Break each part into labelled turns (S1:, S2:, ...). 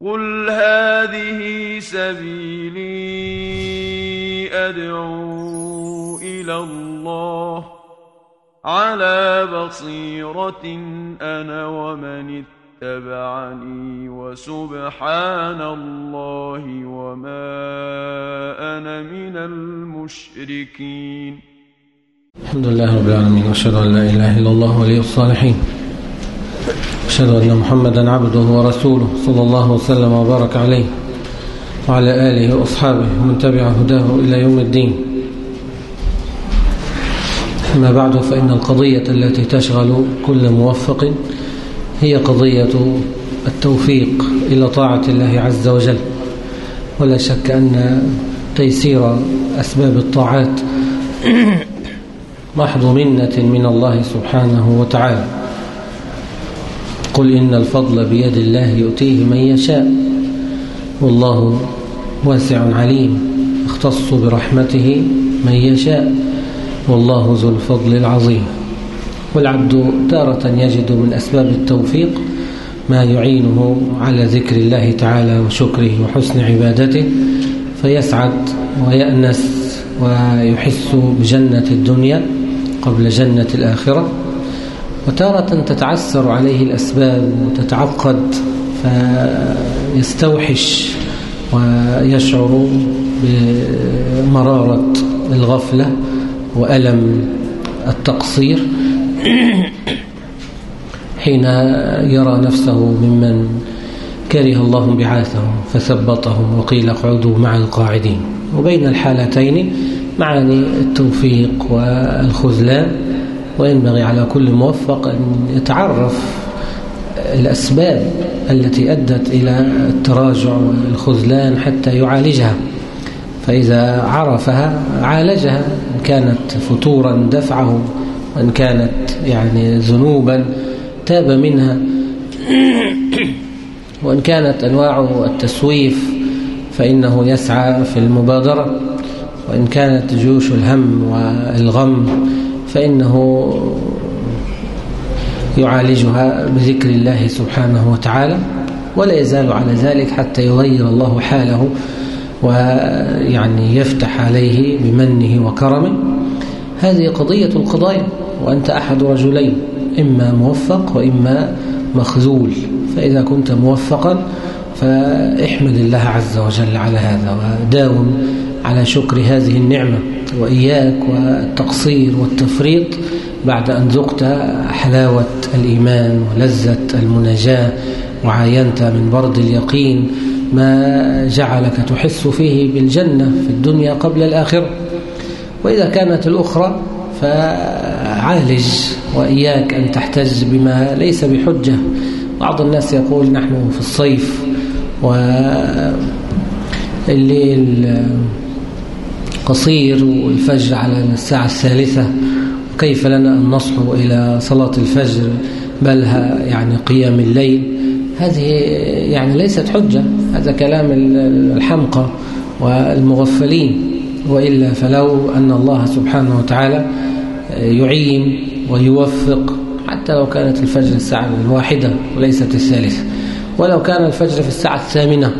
S1: قل هذه سبيلي أدعو إلى الله على بصيرة أنا ومن اتبعني وسبحان الله وما أنا من المشركين.
S2: الحمد لله رب العالمين وأشهد أن لا إله إلا الله ولي الصالحين. أشهد أن محمدا عبده ورسوله صلى الله وسلم وبارك عليه وعلى آله وأصحابه ومن تبع هداه إلى يوم الدين. أما بعد فإن القضية التي تشغل كل موفق هي قضية التوفيق إلى طاعة الله عز وجل. ولا شك أن تيسير أسباب الطاعات محض منة من الله سبحانه وتعالى. قل إن الفضل بيد الله يؤتيه من يشاء والله واسع عليم اختص برحمته من يشاء والله ذو الفضل العظيم والعبد تارة يجد من أسباب التوفيق ما يعينه على ذكر الله تعالى وشكره وحسن عبادته فيسعد ويأنس ويحس بجنة الدنيا قبل جنة الآخرة وتارة تتعسر عليه الأسباب وتتعقد فيستوحش ويشعر بمرارة الغفلة وألم التقصير حين يرى نفسه ممن كره الله بعاثهم فثبطهم وقيل اقعدوا مع القاعدين. وبين الحالتين معاني التوفيق والخذلان. وينبغي على كل موفق أن يتعرف الأسباب التي أدت إلى التراجع والخذلان حتى يعالجها. فإذا عرفها عالجها إن كانت فتورا دفعه وإن كانت يعني ذنوبا تاب منها. وإن كانت أنواع التسويف فإنه يسعى في المبادرة. وإن كانت جيوش الهم والغم فإنه يعالجها بذكر الله سبحانه وتعالى ولا يزال على ذلك حتى يغير الله حاله ويعني يفتح عليه بمنه وكرمه. هذه قضية القضايا وأنت أحد رجلين إما موفق وإما مخذول. فإذا كنت موفقا فاحمد الله عز وجل على هذا وداوم على شكر هذه النعمة. وإياك والتقصير والتفريط بعد أن ذقت حلاوة الإيمان ولذة المناجاة وعاينت من برد اليقين ما جعلك تحس فيه بالجنة في الدنيا قبل الآخرة. وإذا كانت الأخرى فعالج وإياك أن تحتج بما ليس بحجة. بعض الناس يقول نحن في الصيف والليل قصير والفجر على الساعة الثالثة كيف لنا أن نصحو إلى صلاة الفجر؟ بل يعني قيام الليل. هذه يعني ليست حجة هذا كلام الحمقى والمغفلين. وإلا فلو أن الله سبحانه وتعالى يعين ويوفق حتى لو كانت الفجر الساعة الواحدة وليست الثالثة. ولو كان الفجر في الساعة الثامنة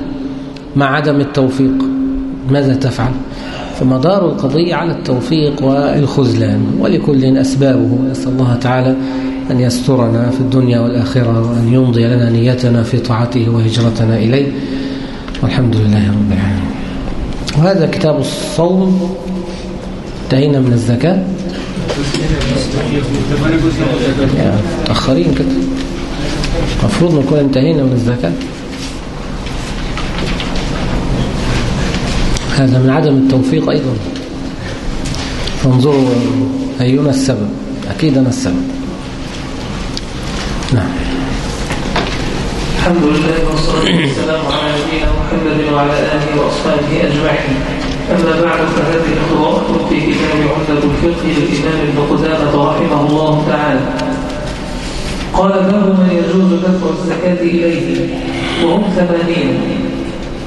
S2: مع عدم التوفيق ماذا تفعل؟ فمدار القضية على التوفيق والخذلان ولكل أسبابه. نسأل الله تعالى أن يسترنا في الدنيا والآخرة وأن يمضي لنا نيتنا في طاعته وهجرتنا إليه. والحمد لله رب العالمين. وهذا كتاب الصوم انتهينا من الزكاة. متأخرين كده. المفروض نكون انتهينا من الزكاة. هذا من عدم التوفيق أيضا. فانظروا أينا السبب. أكيد أنا السبب. نعم.
S3: الحمد لله والصلاة والسلام على نبينا محمد وعلى آله وأصحابه أجمعين. أما بعد فهذه خطوات في كتاب عمدة الفقه للإمام ابن قدامة رحمه الله تعالى. قال باب من يجوز دفع الزكاة إليه وهم ثمانين.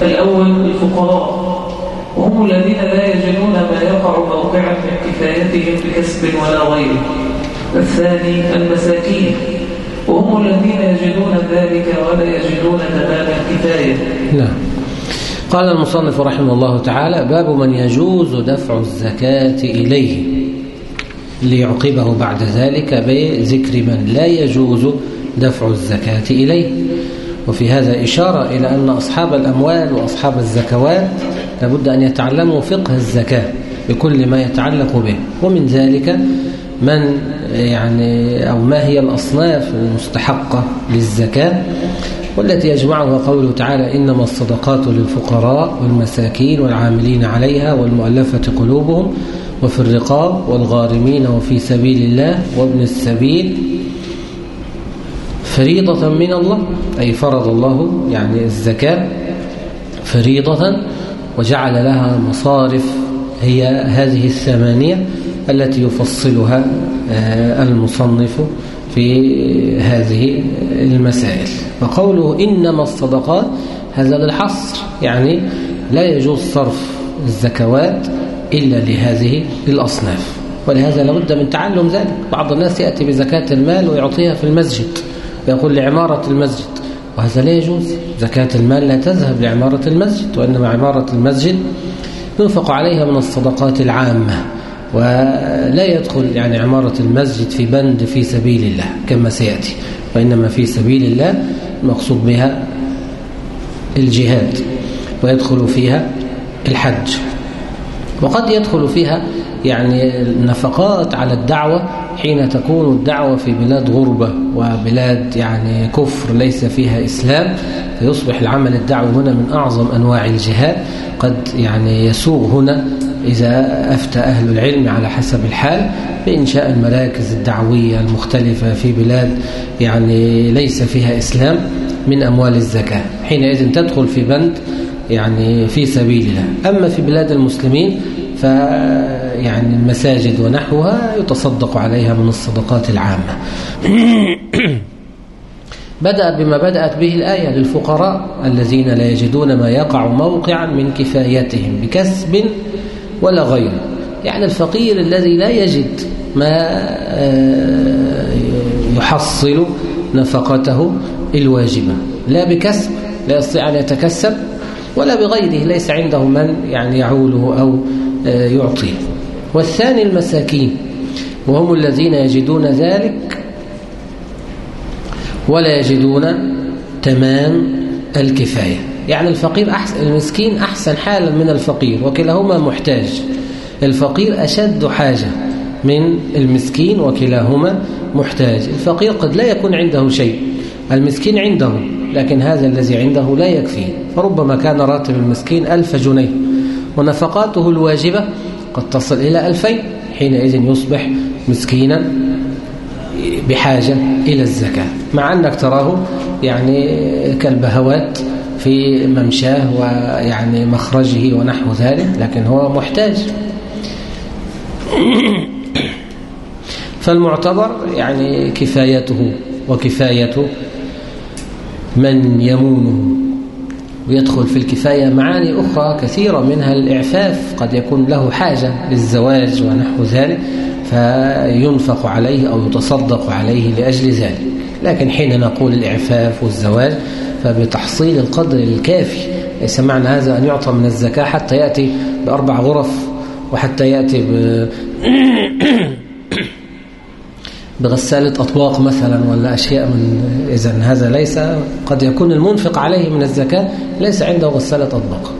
S3: الأول الفقراء وهم الذين لا يجدون ما يقع موقعا من كفايتهم بكسب ولا غيره الثاني المساكين. وهم الذين يجدون ذلك ولا يجدون تمام الكفاية.
S2: نعم. قال المصنف رحمه الله تعالى باب من يجوز دفع الزكاة إليه. ليعقبه بعد ذلك بذكر من لا يجوز دفع الزكاة إليه. وفي هذا إشارة إلى أن أصحاب الأموال وأصحاب الزكوات لابد أن يتعلموا فقه الزكاة بكل ما يتعلق به. ومن ذلك من يعني أو ما هي الأصناف المستحقة للزكاة والتي يجمعها قوله تعالى إنما الصدقات للفقراء والمساكين والعاملين عليها والمؤلفة قلوبهم وفي الرقاب والغارمين وفي سبيل الله وابن السبيل. فريضة من الله أي فرض الله يعني الزكاة فريضة وجعل لها مصارف هي هذه الثمانية التي يفصلها المصنف في هذه المسائل. وقوله إنما الصدقات هذا للحصر يعني لا يجوز صرف الزكوات إلا لهذه الأصناف. ولهذا لابد من تعلم ذلك. بعض الناس يأتي بزكاة المال ويعطيها في المسجد ويقول لعمارة المسجد وهذا لا يجوز. زكاة المال لا تذهب لعمارة المسجد وإنما عمارة المسجد ينفق عليها من الصدقات العامة ولا يدخل يعني عمارة المسجد في بند في سبيل الله كما سيأتي وإنما في سبيل الله المقصود بها الجهاد ويدخل فيها الحج. وقد يدخل فيها يعني النفقات على الدعوة حين تكون الدعوة في بلاد غربة وبلاد يعني كفر ليس فيها إسلام فيصبح العمل الدعوي هنا من أعظم أنواع الجهاد قد يعني يسوغ هنا إذا أفتى أهل العلم على حسب الحال بإنشاء المراكز الدعوية المختلفة في بلاد يعني ليس فيها إسلام من أموال الزكاة حينئذ تدخل في بند يعني في سبيل الله أما في بلاد المسلمين فيعني المساجد ونحوها يتصدق عليها من الصدقات العامة. بدأ بما بدأت به الآية للفقراء الذين لا يجدون ما يقع موقعا من كفايتهم بكسب ولا غيره يعني الفقير الذي لا يجد ما يحصل نفقته الواجبة. لا بكسب لا يستطيع أن يتكسب ولا بغيره ليس عنده من يعني يعوله أو يعطيه. والثاني المساكين وهم الذين يجدون ذلك ولا يجدون تمام الكفاية. يعني الفقير أحسن المسكين أحسن حالا من الفقير وكلاهما محتاج. الفقير أشد حاجة من المسكين وكلاهما محتاج. الفقير قد لا يكون عنده شيء المسكين عنده لكن هذا الذي عنده لا يكفيه. فربما كان راتب المسكين ألف جنيه ونفقاته الواجبة قد تصل إلى ألفين حينئذ يصبح مسكينا بحاجة إلى الزكاة. مع أنك تراه يعني كالبهوات في ممشاه ويعني مخرجه ونحو ذلك لكن هو محتاج. فالمعتبر يعني كفايته وكفاية من يمونه. ويدخل في الكفاية معاني أخرى كثيرة منها الإعفاف قد يكون له حاجة للزواج ونحو ذلك فينفق عليه أو يتصدق عليه لأجل ذلك. لكن حين نقول الإعفاف والزواج فبتحصيل القدر الكافي ليس معنى هذا أن يعطى من الزكاة حتى يأتي بأربع غرف وحتى يأتي ب... بغسالة أطواق مثلا ولا أشياء من إذا هذا ليس قد يكون المنفق عليه من الزكاة ليس عنده غسالة أطباق.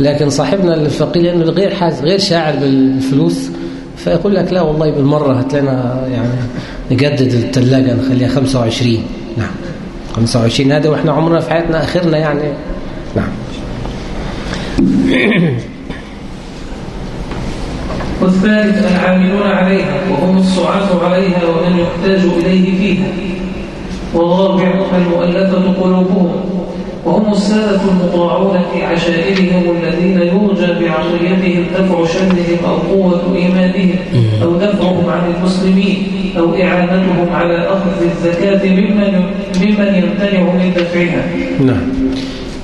S2: لكن صاحبنا الفقير غير حاز غير شاعر بالفلوس فيقول لك لا والله بالمرة هات لنا يعني نجدد الثلاجة نخليها 25 نعم. 25 هذا وإحنا عمرنا في حياتنا أخرنا يعني. نعم.
S3: والثالث العاملون عليها وهم الصعاة عليها ومن يحتاج إليه فيها. والرابع المؤلفة قلوبهم وهم السادة المطاعون في عشائرهم الذين يرجى بعطيتهم دفع شرهم أو قوة إيمانهم أو دفعهم عن المسلمين أو إعانتهم على أخذ الزكاة ممن ممن يمتنع من دفعها.
S2: نعم.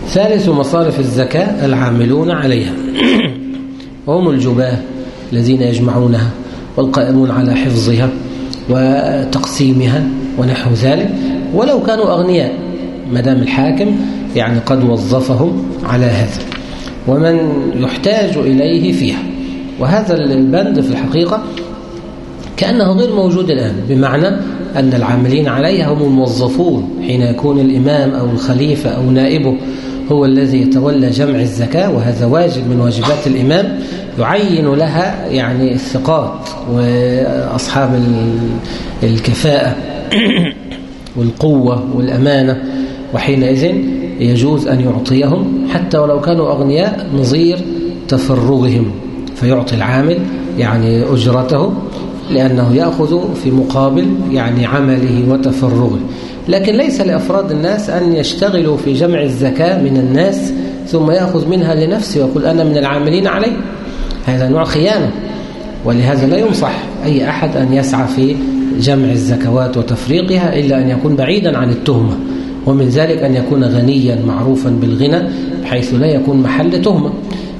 S2: ثالث مصارف الزكاة العاملون عليها. وهم الجباه. الذين يجمعونها والقائمون على حفظها وتقسيمها ونحو ذلك. ولو كانوا أغنياء مدام الحاكم يعني قد وظفهم على هذا. ومن يحتاج إليه فيها. وهذا البند في الحقيقة كأنه غير موجود الآن بمعنى أن العاملين عليها هم الموظفون حين يكون الإمام أو الخليفة أو نائبه هو الذي يتولى جمع الزكاة وهذا واجب من واجبات الإمام يعين لها يعني الثقات وأصحاب الكفاءة والقوة والأمانة وحينئذ يجوز أن يعطيهم حتى ولو كانوا أغنياء نظير تفرغهم فيعطي العامل يعني أجرته. لأنه يأخذ في مقابل يعني عمله وتفرغه. لكن ليس لأفراد الناس أن يشتغلوا في جمع الزكاة من الناس ثم يأخذ منها لنفسه ويقول أنا من العاملين عليه هذا نوع خيانة ولهذا لا ينصح أي أحد أن يسعى في جمع الزكوات وتفريقها إلا أن يكون بعيدا عن التهمة ومن ذلك أن يكون غنيا معروفا بالغنى بحيث لا يكون محل تهمة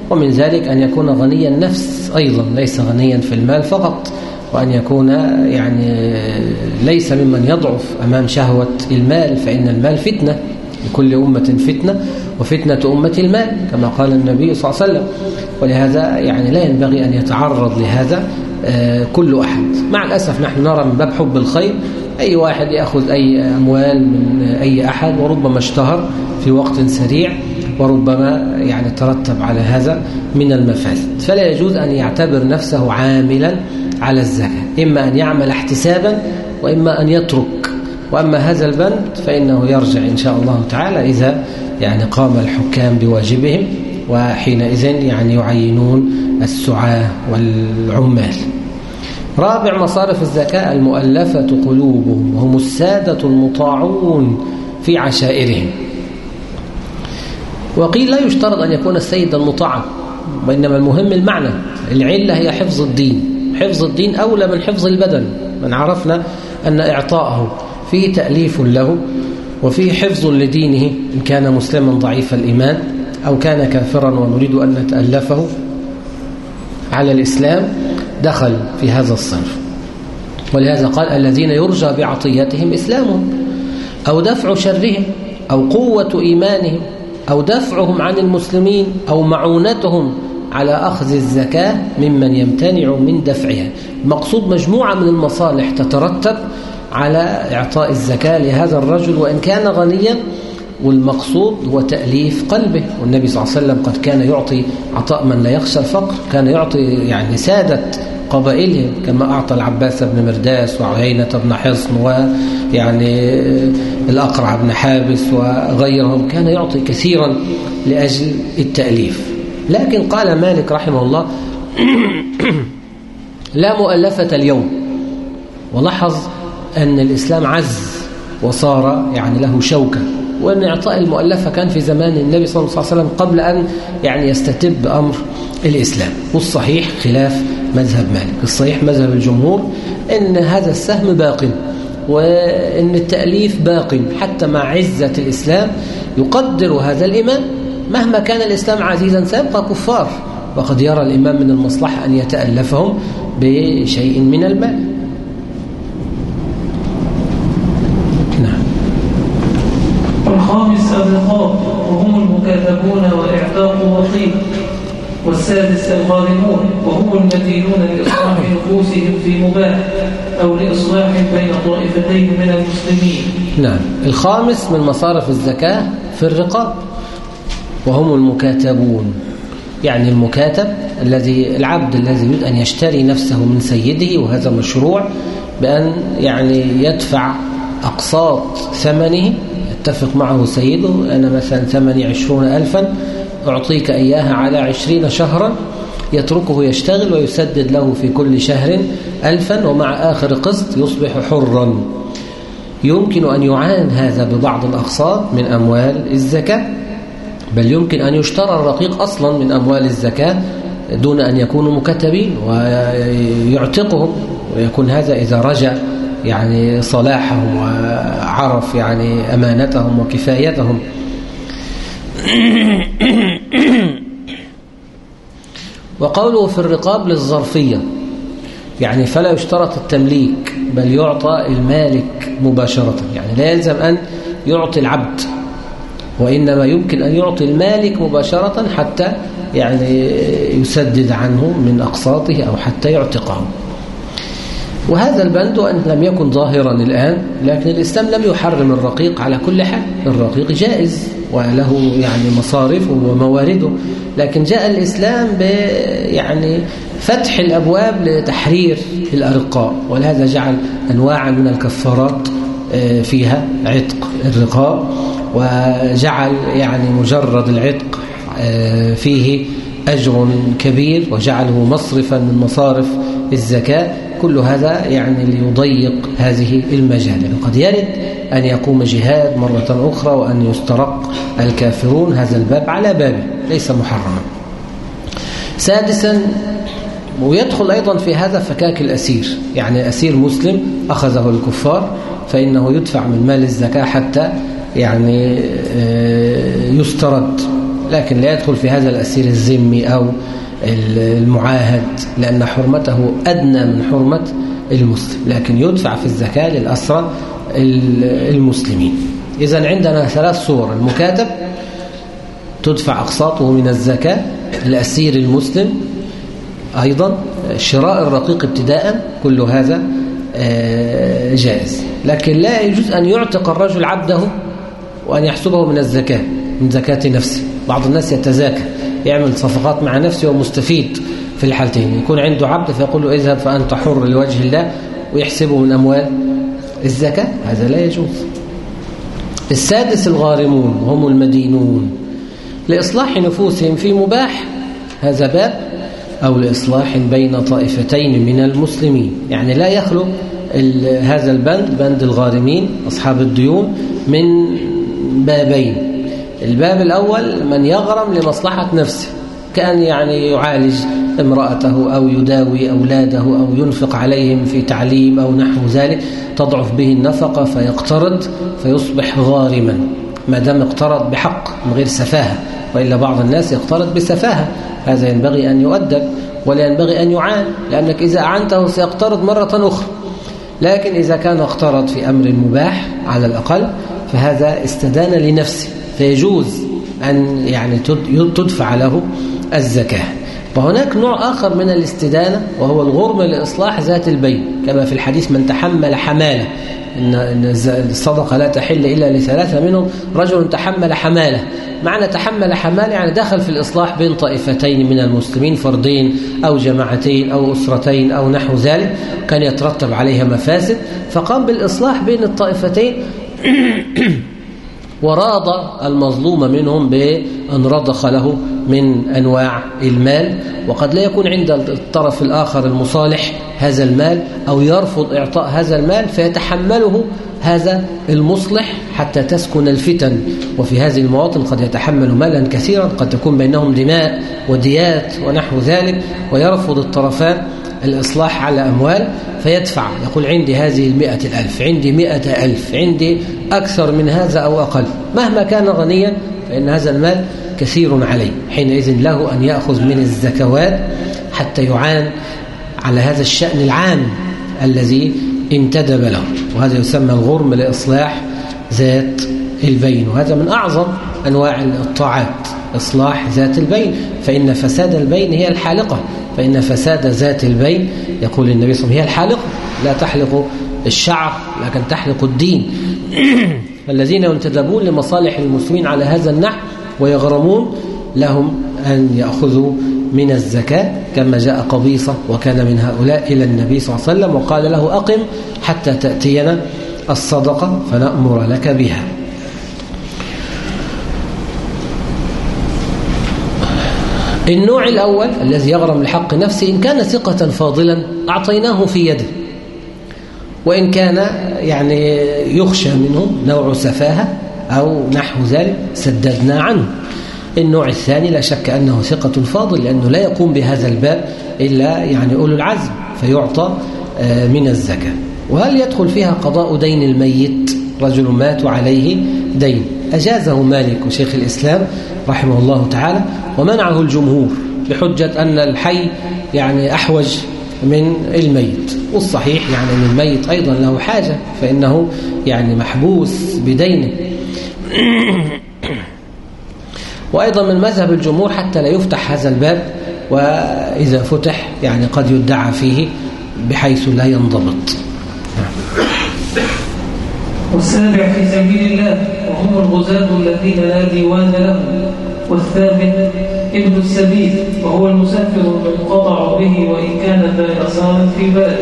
S2: ومن ذلك أن يكون غنيا النفس أيضا ليس غنيا في المال فقط. وأن يكون يعني ليس ممن يضعف أمام شهوة المال فإن المال فتنة لكل أمة فتنة وفتنة أمة المال كما قال النبي صلى الله عليه وسلم. ولهذا يعني لا ينبغي أن يتعرض لهذا كل أحد. مع الأسف نحن نرى من باب حب الخير أي واحد يأخذ أي أموال من أي أحد وربما اشتهر في وقت سريع وربما يعني ترتب على هذا من المفاسد. فلا يجوز أن يعتبر نفسه عاملا على الزكاة. إما أن يعمل احتسابا وإما أن يترك. وأما هذا البند فإنه يرجع إن شاء الله تعالى إذا يعني قام الحكام بواجبهم وحينئذ يعني يعينون السعاة والعمال. رابع مصارف الزكاة المؤلفة قلوبهم وهم السادة المطاعون في عشائرهم. وقيل لا يشترط أن يكون السيد المطاع وإنما المهم المعنى العلة هي حفظ الدين. حفظ الدين أولى من حفظ البدن. من عرفنا أن إعطاءه فيه تأليف له وفيه حفظ لدينه إن كان مسلما ضعيف الإيمان أو كان كافرا ونريد أن نتألفه على الإسلام دخل في هذا الصنف. ولهذا قال الذين يرجى بعطيتهم إسلامهم أو دفع شرهم أو قوة إيمانهم أو دفعهم عن المسلمين أو معونتهم على أخذ الزكاة ممن يمتنع من دفعها. مقصود مجموعة من المصالح تترتب على إعطاء الزكاة لهذا الرجل وإن كان غنيا والمقصود هو تأليف قلبه. والنبي صلى الله عليه وسلم قد كان يعطي عطاء من لا يخشى الفقر كان يعطي يعني سادة قبائلهم كما أعطى العباس بن مرداس وعيينة بن حصن ويعني الأقرع بن حابس وغيرهم كان يعطي كثيرا لأجل التأليف. لكن قال مالك رحمه الله لا مؤلفة اليوم. ولاحظ أن الإسلام عز وصار يعني له شوكة وأن إعطاء المؤلفة كان في زمان النبي صلى الله عليه وسلم قبل أن يعني يستتب أمر الإسلام. والصحيح خلاف مذهب مالك. الصحيح مذهب الجمهور أن هذا السهم باق وأن التأليف باق. حتى مع عزة الإسلام يقدر هذا الإمام مهما كان الإسلام عزيزا سيبقى كفار. وقد يرى الإمام من المصلحة أن يتألفهم بشيء من المال.
S3: نعم. الخامس الرقاب وهم المكاتبون وإعتاق وطيب والسادس الغالمون وهم المدينون لإصلاح نفوسهم في مباح أو لإصلاح بين طائفتين من المسلمين.
S2: نعم. الخامس من مصارف الزكاة في الرقاب. وهم المكاتبون. يعني المكاتب الذي العبد الذي يريد أن يشتري نفسه من سيده وهذا مشروع بأن يعني يدفع أقساط ثمنه. يتفق معه سيده أنا مثلا ثمني عشرون ألفا أعطيك إياها على عشرين شهرا. يتركه يشتغل ويسدد له في كل شهر ألفا ومع آخر قسط يصبح حرا. يمكن أن يعان هذا ببعض الأقساط من أموال الزكاة. بل يمكن أن يشترى الرقيق أصلا من أموال الزكاة دون أن يكونوا مكتبين ويعتقهم ويكون هذا إذا رجع يعني صلاحهم وعرف يعني أمانتهم وكفايتهم. وقوله في الرقاب للظرفية يعني فلا يشترط التمليك بل يعطى المالك مباشرة. يعني لا يلزم أن يعطي العبد وإنما يمكن أن يعطي المالك مباشرة حتى يعني يسدد عنه من أقساطه أو حتى يعتقه. وهذا البند وأن لم يكن ظاهرا الآن لكن الإسلام لم يحرم الرقيق على كل حال. الرقيق جائز وله يعني مصارفه وموارده لكن جاء الإسلام يعني فتح الأبواب لتحرير الأرقاء ولهذا جعل أنواعا من الكفارات آه، فيها عتق الرقاء. وجعل يعني مجرد العتق آه، فيه أجر كبير وجعله مصرفا من مصارف الزكاة. كل هذا يعني ليضيق هذه المجال يعني قد يرد أن يقوم جهاد مرة أخرى وأن يسترق الكافرون هذا الباب على بابه ليس محرما. سادسا ويدخل أيضا في هذا فكاك الأسير. يعني أسير مسلم أخذه الكفار فإنه يدفع من مال الزكاة حتى يعني آه، يسترد لكن لا يدخل في هذا الأسير الذمي أو المعاهد لأن حرمته أدنى من حرمة المسلم لكن يدفع في الزكاة للأسرى المسلمين. إذا عندنا ثلاث صور. المكاتب تدفع أقساطه من الزكاة الأسير المسلم. أيضا شراء الرقيق ابتداء كل هذا آه، جائز. لكن لا يجوز أن يعتق الرجل عبده وأن يحسبه من الزكاة من زكاة نفسه. بعض الناس يتزاكى يعمل صفقات مع نفسه ومستفيد في الحالتين. يكون عنده عبد فيقول له اذهب فأنت حر لوجه الله ويحسبه من أموال. الزكاة هذا لا يجوز. السادس الغارمون هم المدينون. لإصلاح نفوسهم في مباح هذا باب. أو لإصلاح بين طائفتين من المسلمين. يعني لا يخلو هذا البند بند الغارمين أصحاب الديون من بابين الباب الأول من يغرم لمصلحة نفسه كأن يعني يعالج امرأته أو يداوي أولاده أو ينفق عليهم في تعليم أو نحو ذلك. تضعف به النفقة فيقترض فيصبح غارما. ما دام اقترض بحق من غير سفاهة وإلا بعض الناس يقترض بسفاهة. هذا ينبغي أن يؤدب ولا ينبغي أن يعان لأنك إذا أعنته سيقترض مرة أخرى. لكن إذا كان اقترض في أمر مباح على الأقل فهذا استدان لنفسه. فيجوز أن يعني تدفع له الزكاة. وهناك نوع آخر من الاستدانة وهو الغرم لإصلاح ذات البين كما في الحديث من تحمل حمالة إن الصدقة لا تحل إلا لثلاثة منهم. رجل تحمل حمالة. معنى تحمل حمالة يعني دخل في الإصلاح بين طائفتين من المسلمين فردين أو جماعتين أو أسرتين أو نحو ذلك. كان يترتب عليها مفاسد. فقام بالإصلاح بين الطائفتين وراض المظلوم منهم بأن رضخ له من أنواع المال وقد لا يكون عند الطرف الآخر المصالح هذا المال أو يرفض إعطاء هذا المال فيتحمله هذا المصلح حتى تسكن الفتن. وفي هذه المواطن قد يتحمل مالا كثيرا قد تكون بينهم دماء وديات ونحو ذلك ويرفض الطرفان الإصلاح على أموال فيدفع. يقول عندي هذه المئة الألف عندي مئة ألف عندي أكثر من هذا أو أقل. مهما كان غنيا فإن هذا المال كثير عليه. حينئذ له أن يأخذ من الزكوات حتى يعان على هذا الشأن العام الذي انتدب له. وهذا يسمى الغرم لإصلاح ذات البين. وهذا من أعظم أنواع الطاعات إصلاح ذات البين. فإن فساد البين هي الحالقة. فإن فساد ذات البين يقول النبي صلى الله عليه وسلم هي الحالقة لا تحلق الشعر لكن تحلق الدين. الذين ينتدبون لمصالح المسلمين على هذا النحو ويغرمون لهم أن يأخذوا من الزكاة كما جاء قبيصة وكان من هؤلاء إلى النبي صلى الله عليه وسلم وقال له أقم حتى تأتينا الصدقة فنأمر لك بها. النوع الأول الذي يغرم الحق نفسه إن كان ثقة فاضلا أعطيناه في يده. وإن كان يعني يخشى منه نوع سفاهة أو نحو ذلك سددنا عنه. النوع الثاني لا شك أنه ثقة فاضل لأنه لا يقوم بهذا الباب إلا يعني أولو العزم فيعطى آه، من الزكاة. وهل يدخل فيها قضاء دين الميت؟ رجل مات عليه دين. أجازه مالك وشيخ الإسلام رحمه الله تعالى ومنعه الجمهور بحجة أن الحي يعني أحوج من الميت والصحيح يعني أن الميت أيضا له حاجة فإنه يعني محبوس بدينه. وأيضا من مذهب الجمهور حتى لا يفتح هذا الباب وإذا فتح يعني قد يدعى فيه بحيث لا ينضبط.
S3: والسابع في سبيل الله وهم الغزاة الذين لا ديوان لهم. والثامن ابن السبيل وهو المسافر المنقطع به وإن كان ذا يسار في بلده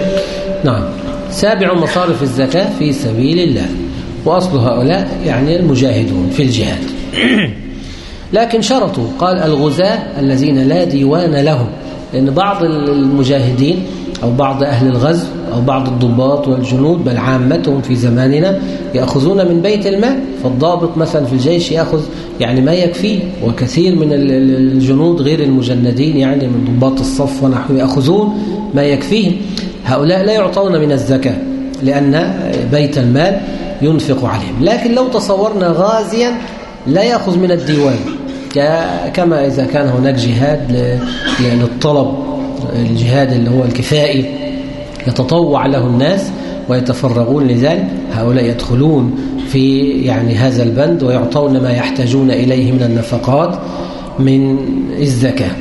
S2: نعم. سابع مصارف الزكاة في سبيل الله. وأصل هؤلاء يعني المجاهدون في الجهاد. لكن شرطوا قال الغزاة الذين لا ديوان لهم. لأن بعض المجاهدين أو بعض أهل الغزو أو بعض الضباط والجنود بل عامتهم في زماننا يأخذون من بيت المال فالضابط مثلا في الجيش يأخذ يعني ما يكفيه وكثير من الجنود غير المجندين يعني من ضباط الصف ونحو يأخذون ما يكفيهم. هؤلاء لا يعطون من الزكاة لأن بيت المال ينفق عليهم. لكن لو تصورنا غازيا لا يأخذ من الديوان كما إذا كان هناك جهاد للطلب الجهاد اللي هو الكفائي. يتطوع له الناس ويتفرغون لذلك. هؤلاء يدخلون في يعني هذا البند ويعطون ما يحتاجون إليه من النفقات من الزكاة.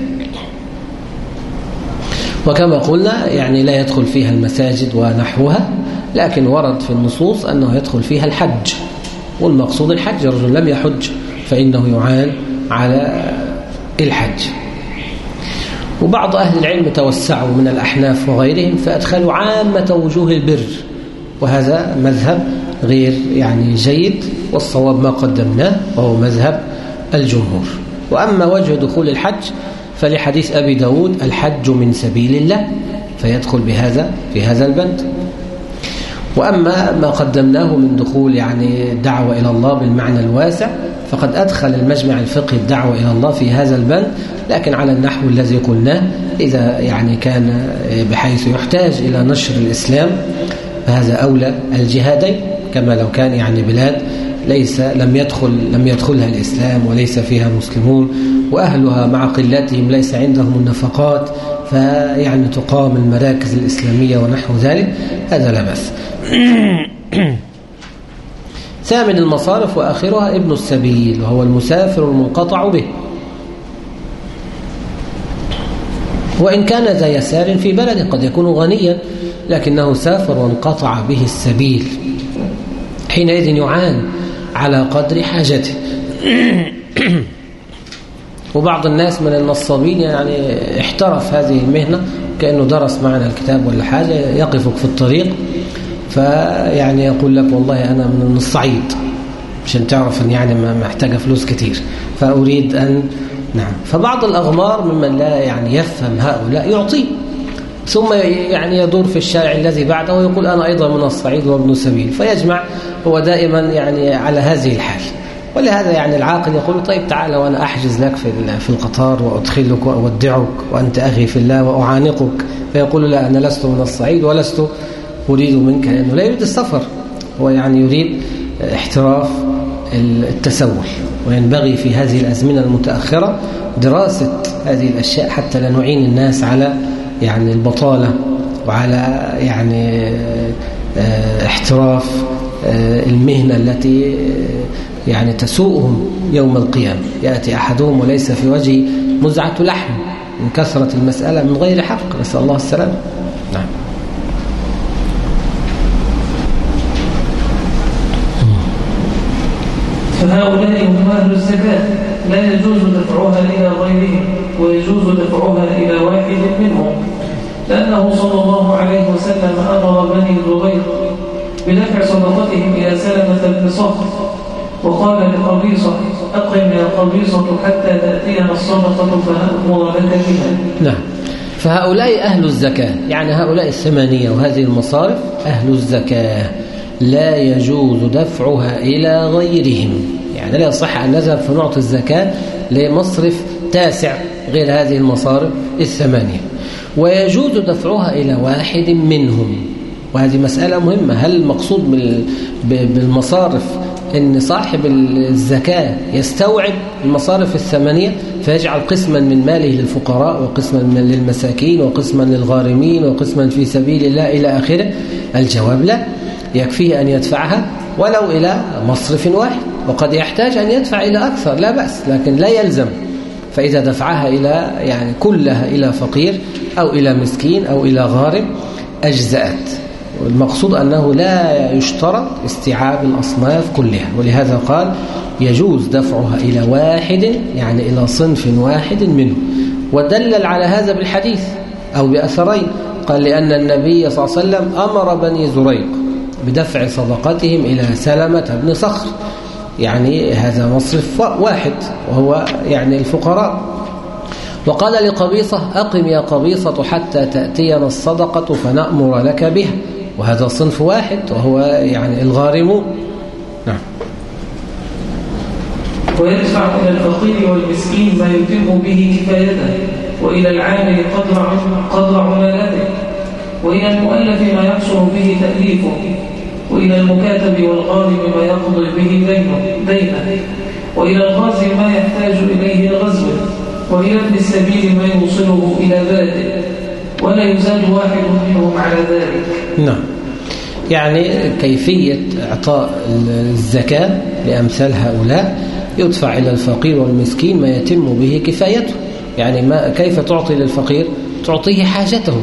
S2: وكما قلنا يعني لا يدخل فيها المساجد ونحوها لكن ورد في النصوص أنه يدخل فيها الحج والمقصود الحج رجل لم يحج فإنه يعان على الحج. وبعض أهل العلم توسعوا من الأحناف وغيرهم فأدخلوا عامة وجوه البر وهذا مذهب غير يعني جيد والصواب ما قدمناه وهو مذهب الجمهور. وأما وجه دخول الحج فلحديث أبي داود الحج من سبيل الله فيدخل بهذا في هذا البند. وأما ما قدمناه من دخول يعني الدعوة إلى الله بالمعنى الواسع فقد أدخل المجمع الفقهي الدعوة إلى الله في هذا البند لكن على النحو الذي قلناه إذا يعني كان بحيث يحتاج إلى نشر الإسلام فهذا أولى الجهادين كما لو كان يعني بلاد ليس لم يدخل لم يدخلها الإسلام وليس فيها مسلمون وأهلها مع قلتهم ليس عندهم النفقات فيعني تقام المراكز الإسلامية ونحو ذلك هذا لا بأس. ثامن المصارف وآخرها ابن السبيل وهو المسافر المنقطع به. وإن كان ذا يسار في بلده قد يكون غنيا لكنه سافر وانقطع به السبيل. حينئذ يعان على قدر حاجته. وبعض الناس من النصابين يعني احترف هذه المهنة كأنه درس معنا الكتاب ولا حاجة يقفك في الطريق. فيعني يقول لك والله أنا من الصعيد عشان تعرف أن يعني ما محتاجة فلوس كتير. فأريد أن نعم. فبعض الأغمار ممن لا يعني يفهم هؤلاء يعطيه ثم يعني يدور في الشارع الذي بعده ويقول أنا أيضا من الصعيد وابن سبيل فيجمع هو دائما يعني على هذه الحال. ولهذا يعني العاقل يقول طيب تعال وأنا أحجز لك في في القطار وأدخلك وأودعك وأنت أخي في الله وأعانقك. فيقول لا أنا لست من الصعيد ولست أريد منك لأنه لا يريد السفر. هو يعني يريد احتراف التسول وينبغي في هذه الأزمنة المتأخرة دراسة هذه الأشياء حتى لا نعين الناس على يعني البطالة وعلى يعني آه احتراف المهنة التي يعني تسوءهم يوم القيامة. يأتي أحدهم وليس في وجهه مزعة لحم من كثرة المسألة من غير حق. نسأل الله السلام نعم.
S3: فهؤلاء هم أهل الزكاة. لا يجوز دفعها إلى غيرهم ويجوز دفعها إلى واحد منهم. لأنه صلى الله عليه وسلم أمر بني زبير بدفع صدقتهم إلى سلمة بن وقال لقبيصة أقم يا قبيصة حتى تأتينا الصدقة فنأمر لك بها.
S2: نعم. فهؤلاء أهل الزكاة يعني هؤلاء الثمانية وهذه المصارف أهل الزكاة. لا يجوز دفعها إلى غيرهم. يعني لا يصح أن نذهب فنعطي الزكاة لمصرف تاسع غير هذه المصارف الثمانية. ويجوز دفعها إلى واحد منهم. وهذه مسألة مهمة. هل المقصود بالمصارف إن صاحب الزكاة يستوعب المصارف الثمانية فيجعل قسما من ماله للفقراء وقسما للمساكين وقسما للغارمين وقسما في سبيل الله إلى آخره؟ الجواب لا. يكفيه أن يدفعها ولو إلى مصرف واحد وقد يحتاج أن يدفع إلى أكثر لا بأس لكن لا يلزم. فإذا دفعها إلى يعني كلها إلى فقير أو إلى مسكين أو إلى غارم أجزأت. والمقصود أنه لا يشترط استيعاب الأصناف كلها ولهذا قال يجوز دفعها إلى واحد يعني إلى صنف واحد منه ودلل على هذا بالحديث أو بأثرين. قال لأن النبي صلى الله عليه وسلم أمر بني زريق بدفع صدقتهم إلى سلمة بن صخر. يعني هذا مصرف واحد وهو يعني الفقراء. وقال لقبيصة أقم يا قبيصة حتى تأتينا الصدقة فنأمر لك بها. وهذا صنف واحد وهو يعني الغارمون نعم.
S3: ويدفع إلى الفقير والمسكين ما يتم به كفايته وإلى العامل قدر قدر عمالته وإلى المؤلف ما يحصل به تأليفه وإلى المكاتب والغارم ما يقضي به دينه وإلى الغازي ما يحتاج إليه الغزو وإلى ابن السبيل ما يوصله إلى بلده ولا يزاد واحد منهم على ذلك.
S2: نعم. يعني كيفية إعطاء الزكاة لأمثال هؤلاء يدفع إلى الفقير والمسكين ما يتم به كفايته. يعني ما كيف تعطي للفقير؟ تعطيه حاجته.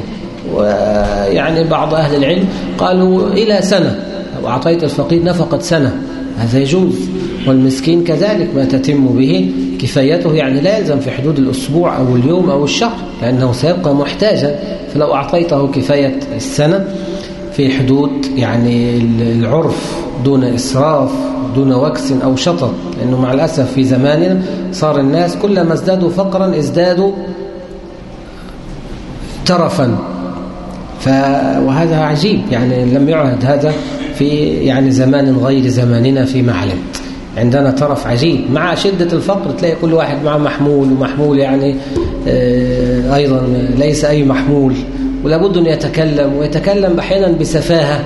S2: ويعني بعض أهل العلم قالوا إلى سنة. أعطيت الفقير نفقة سنة هذا يجوز. والمسكين كذلك ما تتم به كفايته يعني لا يلزم في حدود الأسبوع أو اليوم أو الشهر لأنه سيبقى محتاجا. فلو أعطيته كفاية السنة في حدود يعني العرف دون إسراف دون وكس أو شطط لأنه مع الأسف في زماننا صار الناس كلما ازدادوا فقرا ازدادوا ترفا. ف وهذا عجيب يعني لم يعهد هذا في يعني زمان غير زماننا فيما علمت عندنا ترف عجيب. مع شدة الفقر تلاقي كل واحد معه محمول ومحمول يعني أيضا ليس أي محمول. ولابد أن يتكلم ويتكلم أحيانا بسفاهة.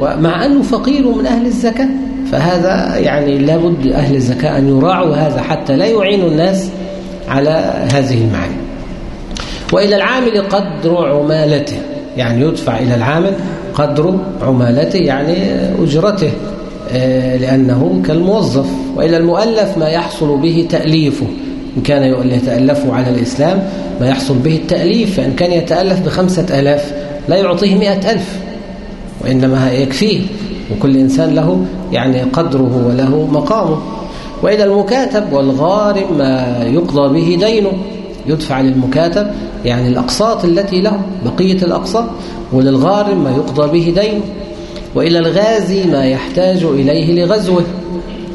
S2: مع أنه فقير من أهل الزكاة فهذا يعني لابد أهل الزكاة أن يراعوا هذا حتى لا يعينوا الناس على هذه المعاني. وإلى العامل قدر عمالته. يعني يدفع إلى العامل قدر عمالته يعني أجرته. لأنه كالموظف وإلى المؤلف ما يحصل به تأليفه. إن كان يتألف على الإسلام ما يحصل به التأليف فإن كان يتألف بخمسة ألاف لا يعطيه مئة ألف وإنما يكفيه. وكل إنسان له يعني قدره وله مقامه. وإلى المكاتب والغارم ما يقضى به دينه. يدفع للمكاتب يعني الأقساط التي له بقية الأقساط. وللغارم ما يقضى به دينه. وإلى الغازي ما يحتاج إليه لغزوه.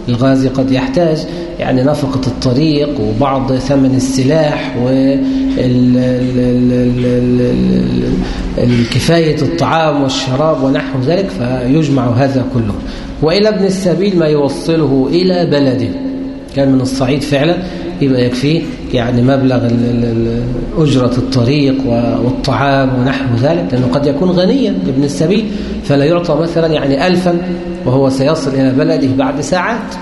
S2: الغازي قد يحتاج يعني نفقة الطريق وبعض ثمن السلاح والكفاية الطعام والشراب ونحو ذلك فيجمع هذا كله. وإلى ابن السبيل ما يوصله إلى بلده. كان من الصعيد فعلا يبقى يكفيه يعني مبلغ أجرة الطريق والطعام ونحو ذلك لأنه قد يكون غنيا ابن السبيل فلا يعطى مثلا يعني ألفا وهو سيصل إلى بلده بعد ساعات.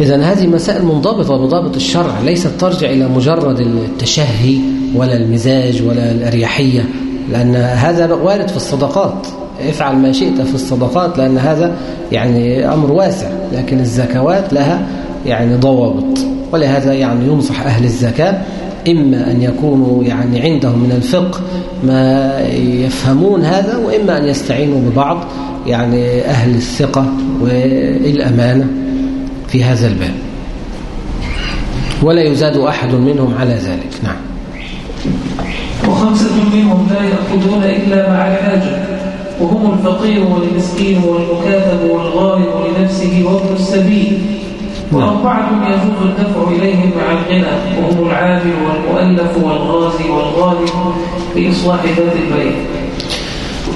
S2: إذا هذه مسائل منضبطة بضابط الشرع ليست ترجع إلى مجرد التشهي ولا المزاج ولا الأريحية لأن هذا وارد في الصدقات. افعل ما شئت في الصدقات لأن هذا يعني أمر واسع لكن الزكوات لها يعني ضوابط. ولهذا يعني ينصح أهل الزكاة إما أن يكونوا يعني عندهم من الفقه ما يفهمون هذا وإما أن يستعينوا ببعض يعني أهل الثقة والأمانة في هذا الباب. ولا يزاد أحد منهم على ذلك. نعم.
S3: وخمسة منهم لا يأخذون إلا مع الحاجة وهم الفقير والمسكين والمكاتب والغارم لنفسه وابن السبيل. وأربعة يجوز الدفع إليهم مع الغنى وهم العامل والمؤلف والغازي والغالب في إصلاح ذات البيت.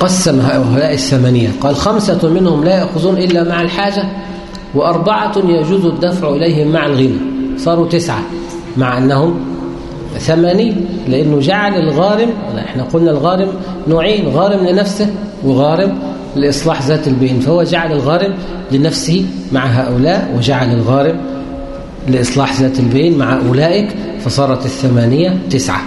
S2: قسم هؤلاء الثمانية. قال خمسة منهم لا يأخذون إلا مع الحاجة وأربعة يجوز الدفع إليهم مع الغنى. صاروا تسعة مع أنهم ثمانية لأنه جعل الغارم إحنا قلنا الغارم نوعين غارم لنفسه وغارم لإصلاح ذات البين فهو جعل الغارم لنفسه مع هؤلاء وجعل الغارم لإصلاح ذات البين مع أولئك فصارت الثمانية تسعة.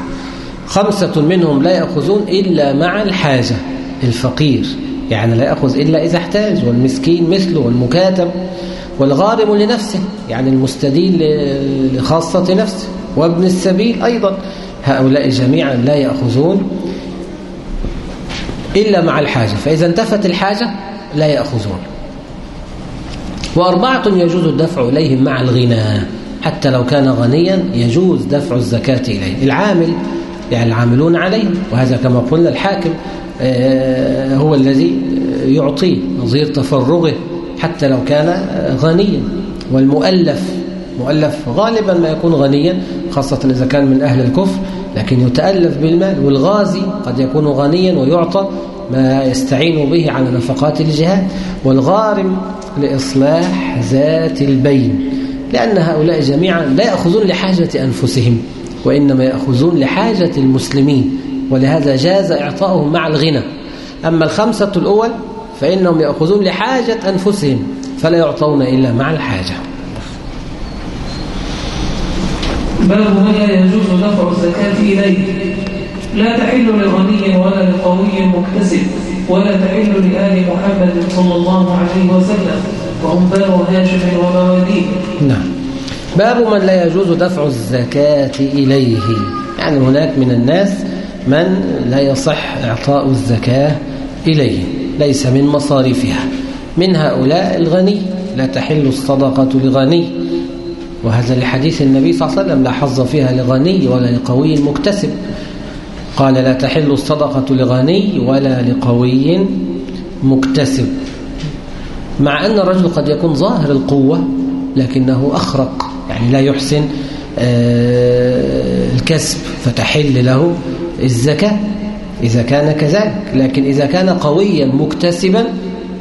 S2: خمسة منهم لا يأخذون إلا مع الحاجة الفقير. يعني لا يأخذ إلا إذا احتاج والمسكين مثله والمكاتب. والغارم لنفسه يعني المستدين لخاصة نفسه وابن السبيل أيضا. هؤلاء جميعا لا يأخذون إلا مع الحاجة فإذا انتفت الحاجة لا يأخذون. وأربعة يجوز الدفع إليهم مع الغنى حتى لو كان غنيا يجوز دفع الزكاة إليه. العامل يعني العاملون عليه وهذا كما قلنا الحاكم آه، هو الذي يعطيه نظير تفرغه حتى لو كان غنيا. والمؤلف مؤلف غالبا ما يكون غنيا خاصة إذا كان من أهل الكفر لكن يتألف بالمال والغازي قد يكون غنيا ويعطى ما يستعين به على نفقات الجهاد والغارم لإصلاح ذات البين لأن هؤلاء جميعا لا يأخذون لحاجة أنفسهم وإنما يأخذون لحاجة المسلمين ولهذا جاز إعطاؤهم مع الغنى. أما الخمسة الأول فإنهم يأخذون لحاجة أنفسهم فلا يعطون إلا مع الحاجة.
S3: باب من لا يجوز دفع الزكاة إليه. لا تحل لغني ولا لقوي مكتسب ولا تحل لآل محمد صلى الله عليه وسلم وهم بنو هاشم ومواليه
S2: نعم. باب من لا يجوز دفع الزكاة إليه. يعني هناك من الناس من لا يصح إعطاء الزكاة إليه ليس من مصاريفها. من هؤلاء الغني. لا تحل الصدقة لغني. وهذا لحديث النبي صلى الله عليه وسلم لا حظ فيها لغني ولا لقوي مكتسب. قال لا تحل الصدقة لغني ولا لقوي مكتسب. مع أن الرجل قد يكون ظاهر القوة لكنه أخرق يعني لا يحسن آه، الكسب فتحل له الزكاة إذا كان كذلك. لكن إذا كان قويا مكتسبا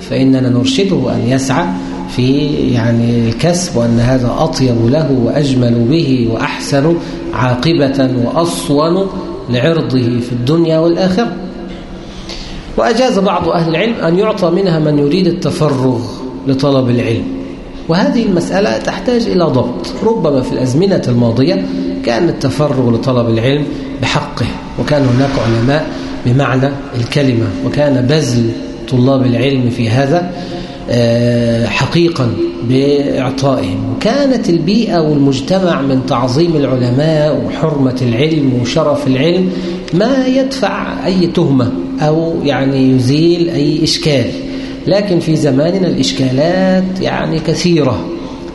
S2: فإننا نرشده أن يسعى في يعني الكسب وأن هذا أطيب له وأجمل به وأحسن عاقبة وأصون لعرضه في الدنيا والآخرة. وأجاز بعض أهل العلم أن يعطى منها من يريد التفرغ لطلب العلم. وهذه المسألة تحتاج إلى ضبط. ربما في الأزمنة الماضية كان التفرغ لطلب العلم بحقه وكان هناك علماء بمعنى الكلمة وكان بذل طلاب العلم في هذا آه، حقيقا بإعطائهم. وكانت البيئة والمجتمع من تعظيم العلماء وحرمة العلم وشرف العلم ما يدفع أي تهمة أو يعني يزيل أي إشكال. لكن في زماننا الإشكالات يعني كثيرة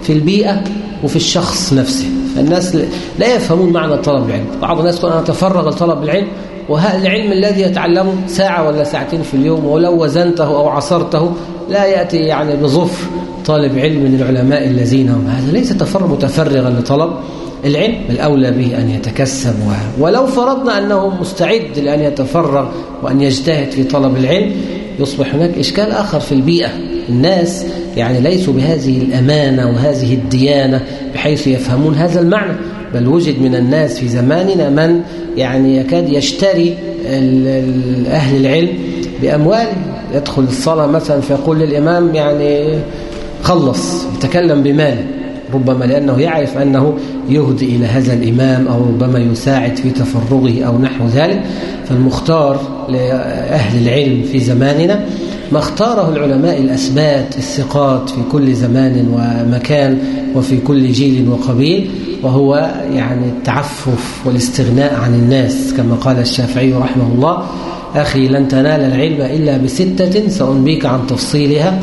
S2: في البيئة وفي الشخص نفسه. الناس لا يفهمون معنى طلب العلم. بعض الناس يقول أنا أتفرغ لطلب العلم العلم الذي يتعلمه ساعة ولا ساعتين في اليوم؟ ولو وزنته أو عصرته لا يأتي يعني بظفر طالب علم من العلماء الذين هم هذا. ليس تفرغ متفرغا لطلب العلم الأولى به أن يتكسب. ولو فرضنا أنه مستعد لأن يتفرغ وأن يجتهد في طلب العلم يصبح هناك إشكال آخر في البيئة. الناس يعني ليسوا بهذه الأمانة وهذه الديانة بحيث يفهمون هذا المعنى. بل وجد من الناس في زماننا من يعني يكاد يشتري أهل العلم بأمواله يدخل الصلاة مثلا فيقول للإمام يعني خلص يتكلم بمال ربما لأنه يعرف أنه يهدي إلى هذا الإمام أو ربما يساعد في تفرغه أو نحو ذلك. فالمختار لأهل العلم في زماننا ما اختاره العلماء الأسبات الثقات في كل زمان ومكان وفي كل جيل وقبيل وهو يعني التعفف والاستغناء عن الناس كما قال الشافعي رحمه الله. أخي لن تنال العلم إلا بستة سأنبيك عن تفصيلها.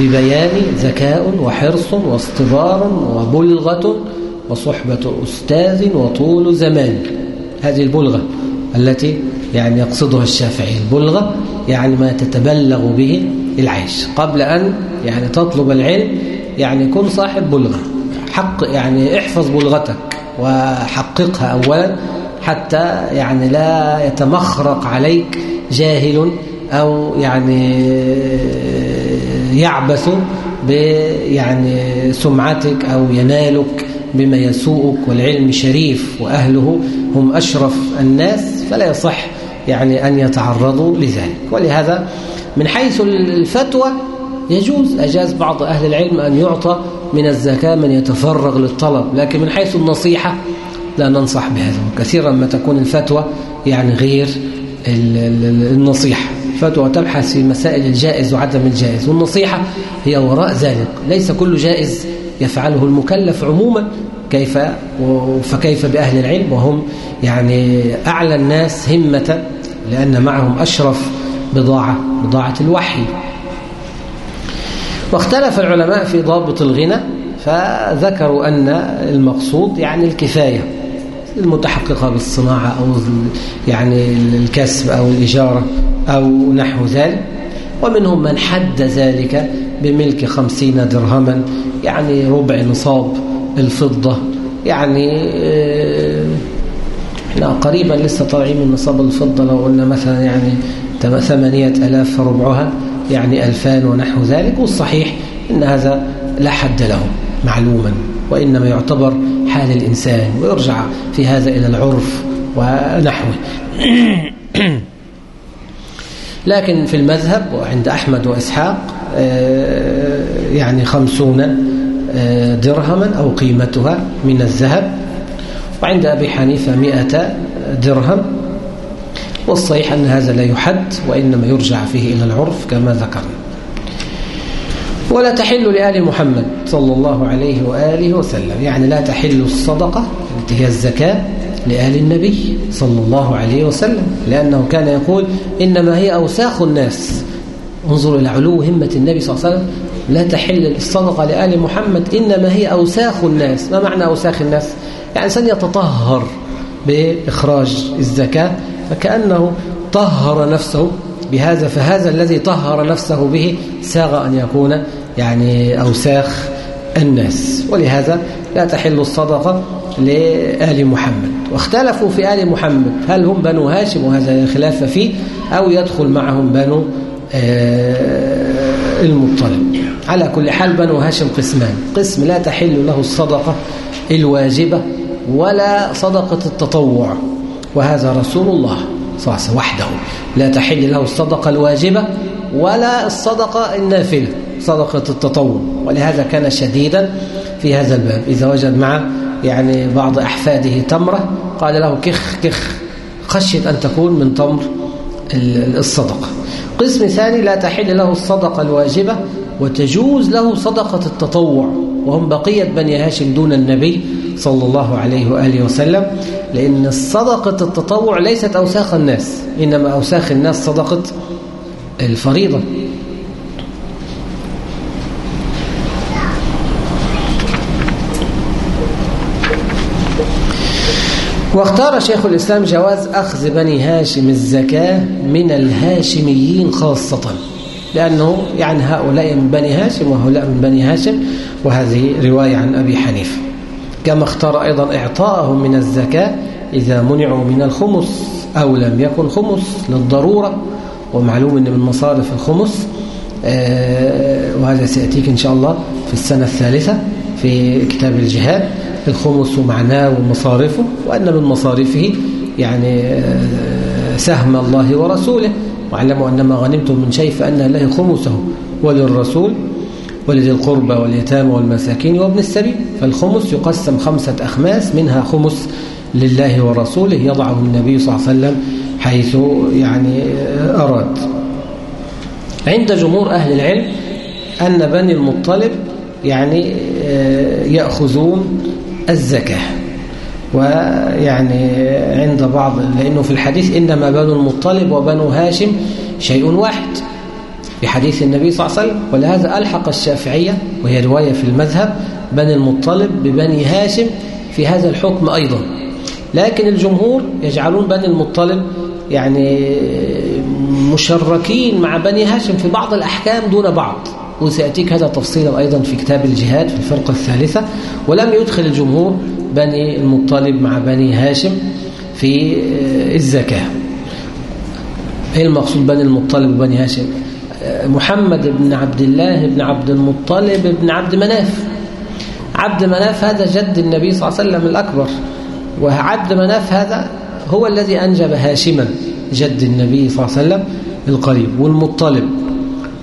S2: ببيان ذكاء وحرص واصطبار وبلغة وصحبة أستاذ وطول زمان. هذه البلغة التي يعني يقصدها الشافعي. البلغة يعني ما تتبلغ به العيش. قبل أن يعني تطلب العلم يعني كن صاحب بلغة. حق يعني احفظ بلغتك وحققها أولا حتى يعني لا يتمخرق عليك جاهل أو يعني يعبث يعني سمعتك أو ينالك بما يسوءك والعلم شريف وأهله هم أشرف الناس فلا يصح يعني أن يتعرضوا لذلك. ولهذا من حيث الفتوى يجوز أجاز بعض أهل العلم أن يعطى من الزكاة من يتفرغ للطلب لكن من حيث النصيحة لا ننصح بهذا. كثيرا ما تكون الفتوى يعني غير النصيحة. فتوى تبحث في مسائل الجائز وعدم الجائز والنصيحة هي وراء ذلك. ليس كل جائز يفعله المكلف عموما كيف فكيف بأهل العلم؟ وهم يعني أعلى الناس همة لأن معهم أشرف بضاعة بضاعة الوحي. واختلف العلماء في ضابط الغنى فذكروا أن المقصود يعني الكفاية المتحققة بالصناعة أو يعني الكسب أو الإجارة. أو نحو ذلك. ومنهم من حد ذلك بملك خمسين درهما يعني ربع نصاب الفضة. يعني إحنا قريبا لسه طالعين من نصاب الفضة لو قلنا مثلا يعني ثمانية ألاف فربعها يعني ألفان ونحو ذلك. والصحيح إن هذا لا حد له معلوما وإنما يعتبر حال الإنسان. ويرجع في هذا إلى العرف ونحوه. لكن في المذهب وعند أحمد وإسحاق يعني خمسون درهما أو قيمتها من الذهب. وعند أبي حنيفة مئة درهم. والصحيح أن هذا لا يحد وإنما يرجع فيه إلى العرف كما ذكرنا ولا تحل لآل محمد صلى الله عليه وآله وسلم يعني لا تحل الصدقة التي هي الزكاة لآل النبي صلى الله عليه وسلم لأنه كان يقول إنما هي أوساخ الناس. انظر إلى علو همة النبي صلى الله عليه وسلم. لا تحل الصدقة لآل محمد إنما هي أوساخ الناس. ما معنى أوساخ الناس؟ يعني إنسان يتطهر بإخراج الزكاة فكأنه طهر نفسه بهذا فهذا الذي طهر نفسه به ساغ أن يكون يعني أوساخ الناس. ولهذا لا تحل الصدقة لآل محمد. واختلفوا في آل محمد. هل هم بنو هاشم وهذا خلاف فيه أو يدخل معهم بنو المطلب. على كل حال بنو هاشم قسمان. قسم لا تحل له الصدقة الواجبة ولا صدقة التطوع. وهذا رسول الله صلى الله عليه وسلم وحده. لا تحل له الصدقة الواجبة ولا الصدقة النافلة صدقة التطوع. ولهذا كان شديدا في هذا الباب. إذا وجد مع يعني بعض أحفاده تمرة قال له كخ كخ خشية أن تكون من تمر الصدقة. قسم ثاني لا تحل له الصدقة الواجبة وتجوز له صدقة التطوع. وهم بقية بني هاشم دون النبي صلى الله عليه وآله وسلم لأن الصدقة التطوع ليست أوساخ الناس إنما أوساخ الناس صدقة الفريضة. واختار شيخ الإسلام جواز أخذ بني هاشم الزكاة من الهاشميين خاصة لأنه يعني هؤلاء من بني هاشم وهؤلاء من بني هاشم وهذه رواية عن أبي حنيفة. كما اختار أيضا إعطاءهم من الزكاة إذا منعوا من الخمس أو لم يكن خمس للضرورة ومعلوم أن من مصارف الخمس وهذا سيأتيك إن شاء الله في السنة الثالثة في كتاب الجهاد. الخمس ومعناه ومصارفه وأن من مصارفه يعني سهم الله ورسوله. واعلموا أن ما غنمتم من شيء فأن الله خمسه وللرسول ولذي القربى واليتامى والمساكين وابن السبيل. فالخمس يقسم خمسة أخماس منها خمس لله ورسوله يضعه النبي صلى الله عليه وسلم حيث يعني أراد. عند جمهور أهل العلم أن بني المطلب يعني يأخذون الزكاة. ويعني عند بعض لأنه في الحديث إنما بنو المطلب وبنو هاشم شيء واحد. في حديث النبي صلى الله عليه وسلم ولهذا ألحق الشافعية وهي رواية في المذهب بني المطلب ببني هاشم في هذا الحكم أيضا. لكن الجمهور يجعلون بني المطلب يعني مشركين مع بني هاشم في بعض الأحكام دون بعض. وسيأتيك هذا تفصيلا أيضا في كتاب الجهاد في الفرقة الثالثة. ولم يدخل الجمهور بني المطلب مع بني هاشم في الزكاة. إيه المقصود بني المطلب وبني هاشم؟ محمد بن عبد الله بن عبد المطلب بن عبد مناف. عبد مناف هذا جد النبي صلى الله عليه وسلم الأكبر. وعبد مناف هذا هو الذي أنجب هاشما جد النبي صلى الله عليه وسلم القريب والمطلب.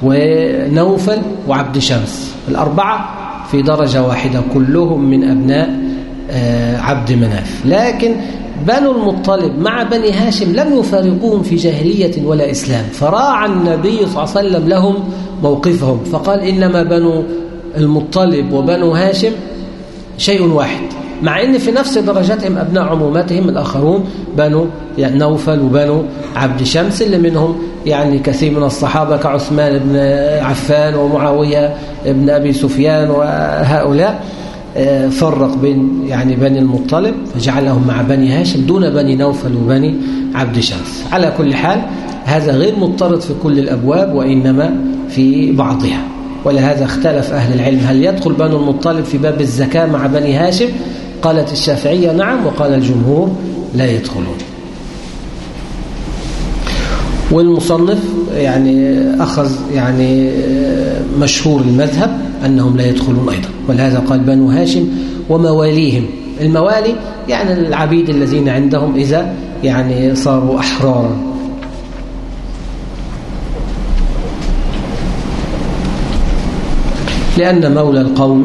S4: ونوفل وعبد شمس. الأربعة في درجة واحدة كلهم من أبناء عبد مناف. لكن بنو المطلب مع بني هاشم لم يفارقوهم في جاهلية ولا إسلام. فراعى النبي صلى الله عليه وسلم لهم موقفهم فقال إنما بنو المطلب وبنو هاشم شيء واحد. مع إن في نفس درجاتهم أبناء عموماتهم الآخرون بنو يعني نوفل وبنو عبد شمس اللي منهم يعني كثير من الصحابة كعثمان بن عفان ومعاوية بن أبي سفيان وهؤلاء فرق بين يعني بني المطلب فجعلهم مع بني هاشم دون بني نوفل وبني عبد شمس. على كل حال هذا غير مضطرد في كل الأبواب وإنما في بعضها. ولهذا اختلف أهل العلم هل يدخل بنو المطلب في باب الزكاة مع بني هاشم؟ قالت الشافعية نعم وقال الجمهور لا يدخلون. والمصنف يعني أخذ يعني مشهور المذهب أنهم لا يدخلون أيضا ولهذا قال بنو هاشم ومواليهم. الموالي يعني العبيد الذين عندهم إذا يعني صاروا أحرارا لأن مولى القوم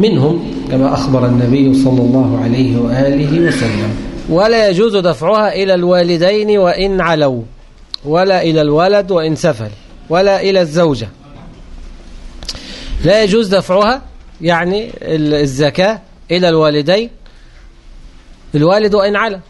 S4: منهم كما أخبر النبي صلى الله عليه وآله وسلم.
S2: ولا يجوز دفعها إلى الوالدين وإن علوا. ولا إلى الولد وإن سفل ولا إلى الزوجة. لا يجوز دفعها يعني الزكاة إلى الوالدين الوالد وإن على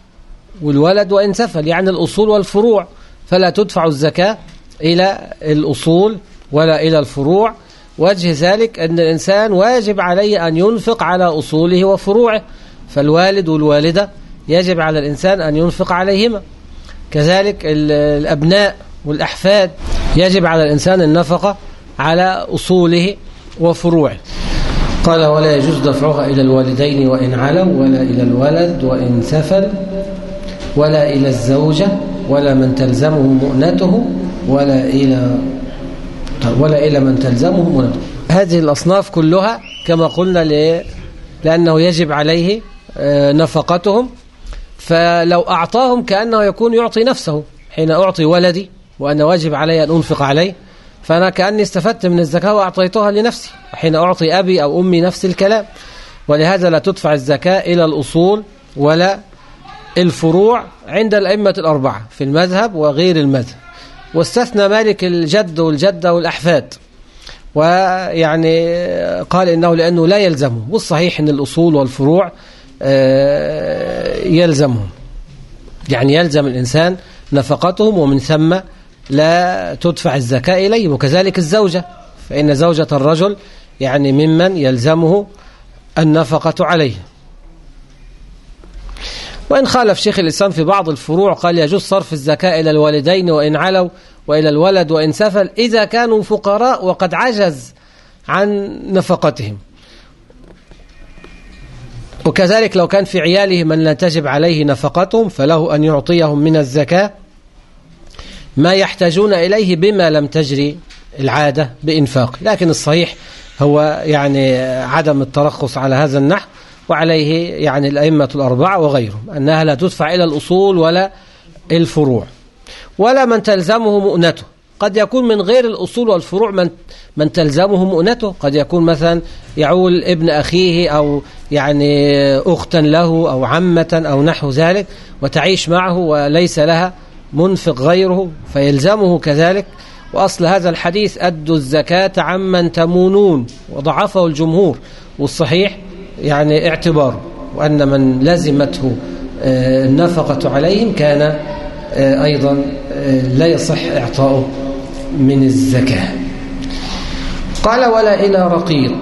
S2: والولد وإن سفل يعني الأصول والفروع. فلا تدفع الزكاة إلى الأصول ولا إلى الفروع. وجه ذلك أن الإنسان واجب عليه أن ينفق على أصوله وفروعه. فالوالد والوالدة يجب على الإنسان أن ينفق عليهما. كذلك الأبناء والأحفاد يجب على الإنسان النفقة على أصوله وفروعه.
S4: قال ولا يجوز دفعها إلى الوالدين وإن علوا ولا إلى الولد وإن سفل ولا إلى الزوجة ولا من تلزمه مؤنته ولا إلى ولا إلى من تلزمه مؤنته.
S2: هذه الأصناف كلها كما قلنا لأنه يجب عليه نفقتهم فلو أعطاهم كأنه يكون يعطي نفسه حين أعطي ولدي وأنا واجب علي أن أنفق عليه فأنا كأني استفدت من الزكاة وأعطيتها لنفسي حين أعطي أبي أو أمي نفس الكلام. ولهذا لا تدفع الزكاة إلى الأصول ولا الفروع عند الأئمة الأربعة في المذهب وغير المذهب. واستثنى مالك الجد والجدة والأحفاد. ويعني قال إنه لأنه لا يلزمه. والصحيح أن الأصول والفروع يلزمهم. يعني يلزم الإنسان نفقتهم ومن ثم لا تدفع الزكاة إليهم. وكذلك الزوجة. فإن زوجة الرجل يعني ممن يلزمه النفقة عليه. وإن خالف شيخ الإسلام في بعض الفروع قال يجوز صرف الزكاة إلى الوالدين وإن علوا وإلى الولد وإن سفل إذا كانوا فقراء وقد عجز عن نفقتهم. وكذلك لو كان في عياله من لا تجب عليه نفقتهم فله أن يعطيهم من الزكاة ما يحتاجون إليه بما لم تجري العادة بإنفاق. لكن الصحيح هو يعني عدم الترخص على هذا النحو وعليه يعني الأئمة الأربعة وغيرهم أنها لا تدفع إلى الأصول ولا الفروع ولا من تلزمه مؤنته. قد يكون من غير الأصول والفروع من من تلزمه مؤنته. قد يكون مثلا يعول ابن أخيه أو يعني أختا له أو عمة أو نحو ذلك وتعيش معه وليس لها منفق غيره فيلزمه كذلك. وأصل هذا الحديث أدوا الزكاة عمن تمونون. وضعفه الجمهور. والصحيح يعني اعتباره وأن من لزمته النفقة عليهم كان أيضا لا يصح إعطاؤه. من الزكاة. قال ولا إلى رقيق.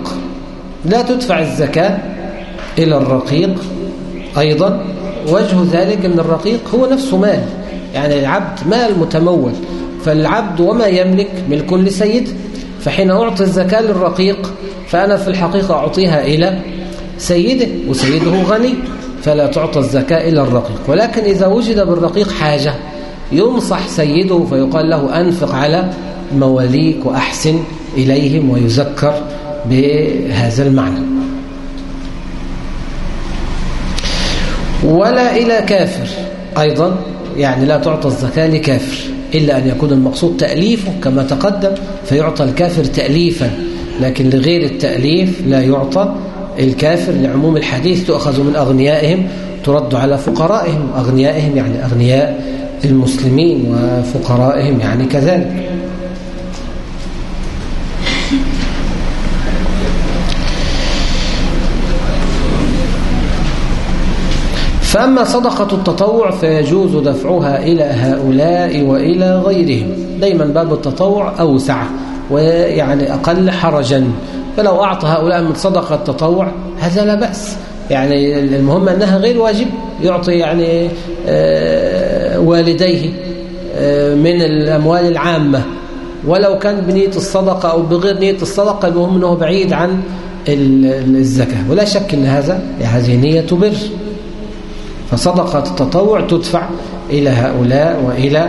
S2: لا تدفع الزكاة إلى الرقيق أيضا. وجه ذلك أن الرقيق هو نفسه مال يعني العبد مال متمول. فالعبد وما يملك ملك لسيده فحين أعطي الزكاة للرقيق فأنا في الحقيقة أعطيها إلى سيده وسيده غني فلا تعطى الزكاة إلى الرقيق. ولكن إذا وجد بالرقيق حاجة ينصح سيده فيقال له أنفق على مواليك وأحسن إليهم ويذكر بهذا المعنى. ولا إلى كافر أيضا يعني لا تعطى الزكاة لكافر إلا أن يكون المقصود تأليفه كما تقدم فيعطى الكافر تأليفا لكن لغير التأليف لا يعطى الكافر. لعموم الحديث تؤخذ من أغنيائهم ترد على فقرائهم أغنيائهم يعني أغنياء المسلمين وفقرائهم يعني كذلك. فأما صدقة التطوع فيجوز دفعها إلى هؤلاء وإلى غيرهم. دايما باب التطوع أوسع ويعني أقل حرجا. فلو أعطى هؤلاء من صدقة التطوع هذا لا بأس. يعني المهم أنها غير واجب يعطي يعني آه، والديه آه، من الأموال العامة. ولو كان بنية الصدقة أو بغير نية الصدقة المهم أنه بعيد عن الزكاة. ولا شك أن هذا هذه نية بر. فصدقة التطوع تدفع إلى هؤلاء وإلى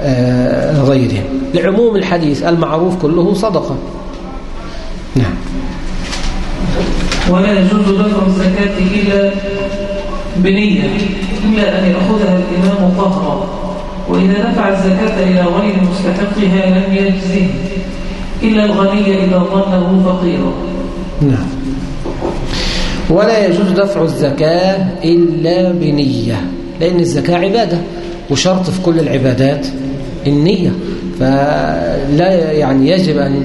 S2: آه، غيرهم. لعموم الحديث المعروف كله صدقة. نعم.
S3: ولا يجوز دفع الزكاة إلا بنية. أن يأخذها الإمام طهرا وإذا دفع الزكاة إلى غير مستحقها لم يجزه إلا الغني إذا ظنه فقيرا.
S2: نعم. ولا يجوز دفع الزكاة إلا بنية لأن الزكاة عبادة وشرط في كل العبادات النية. فلا يعني يجب أن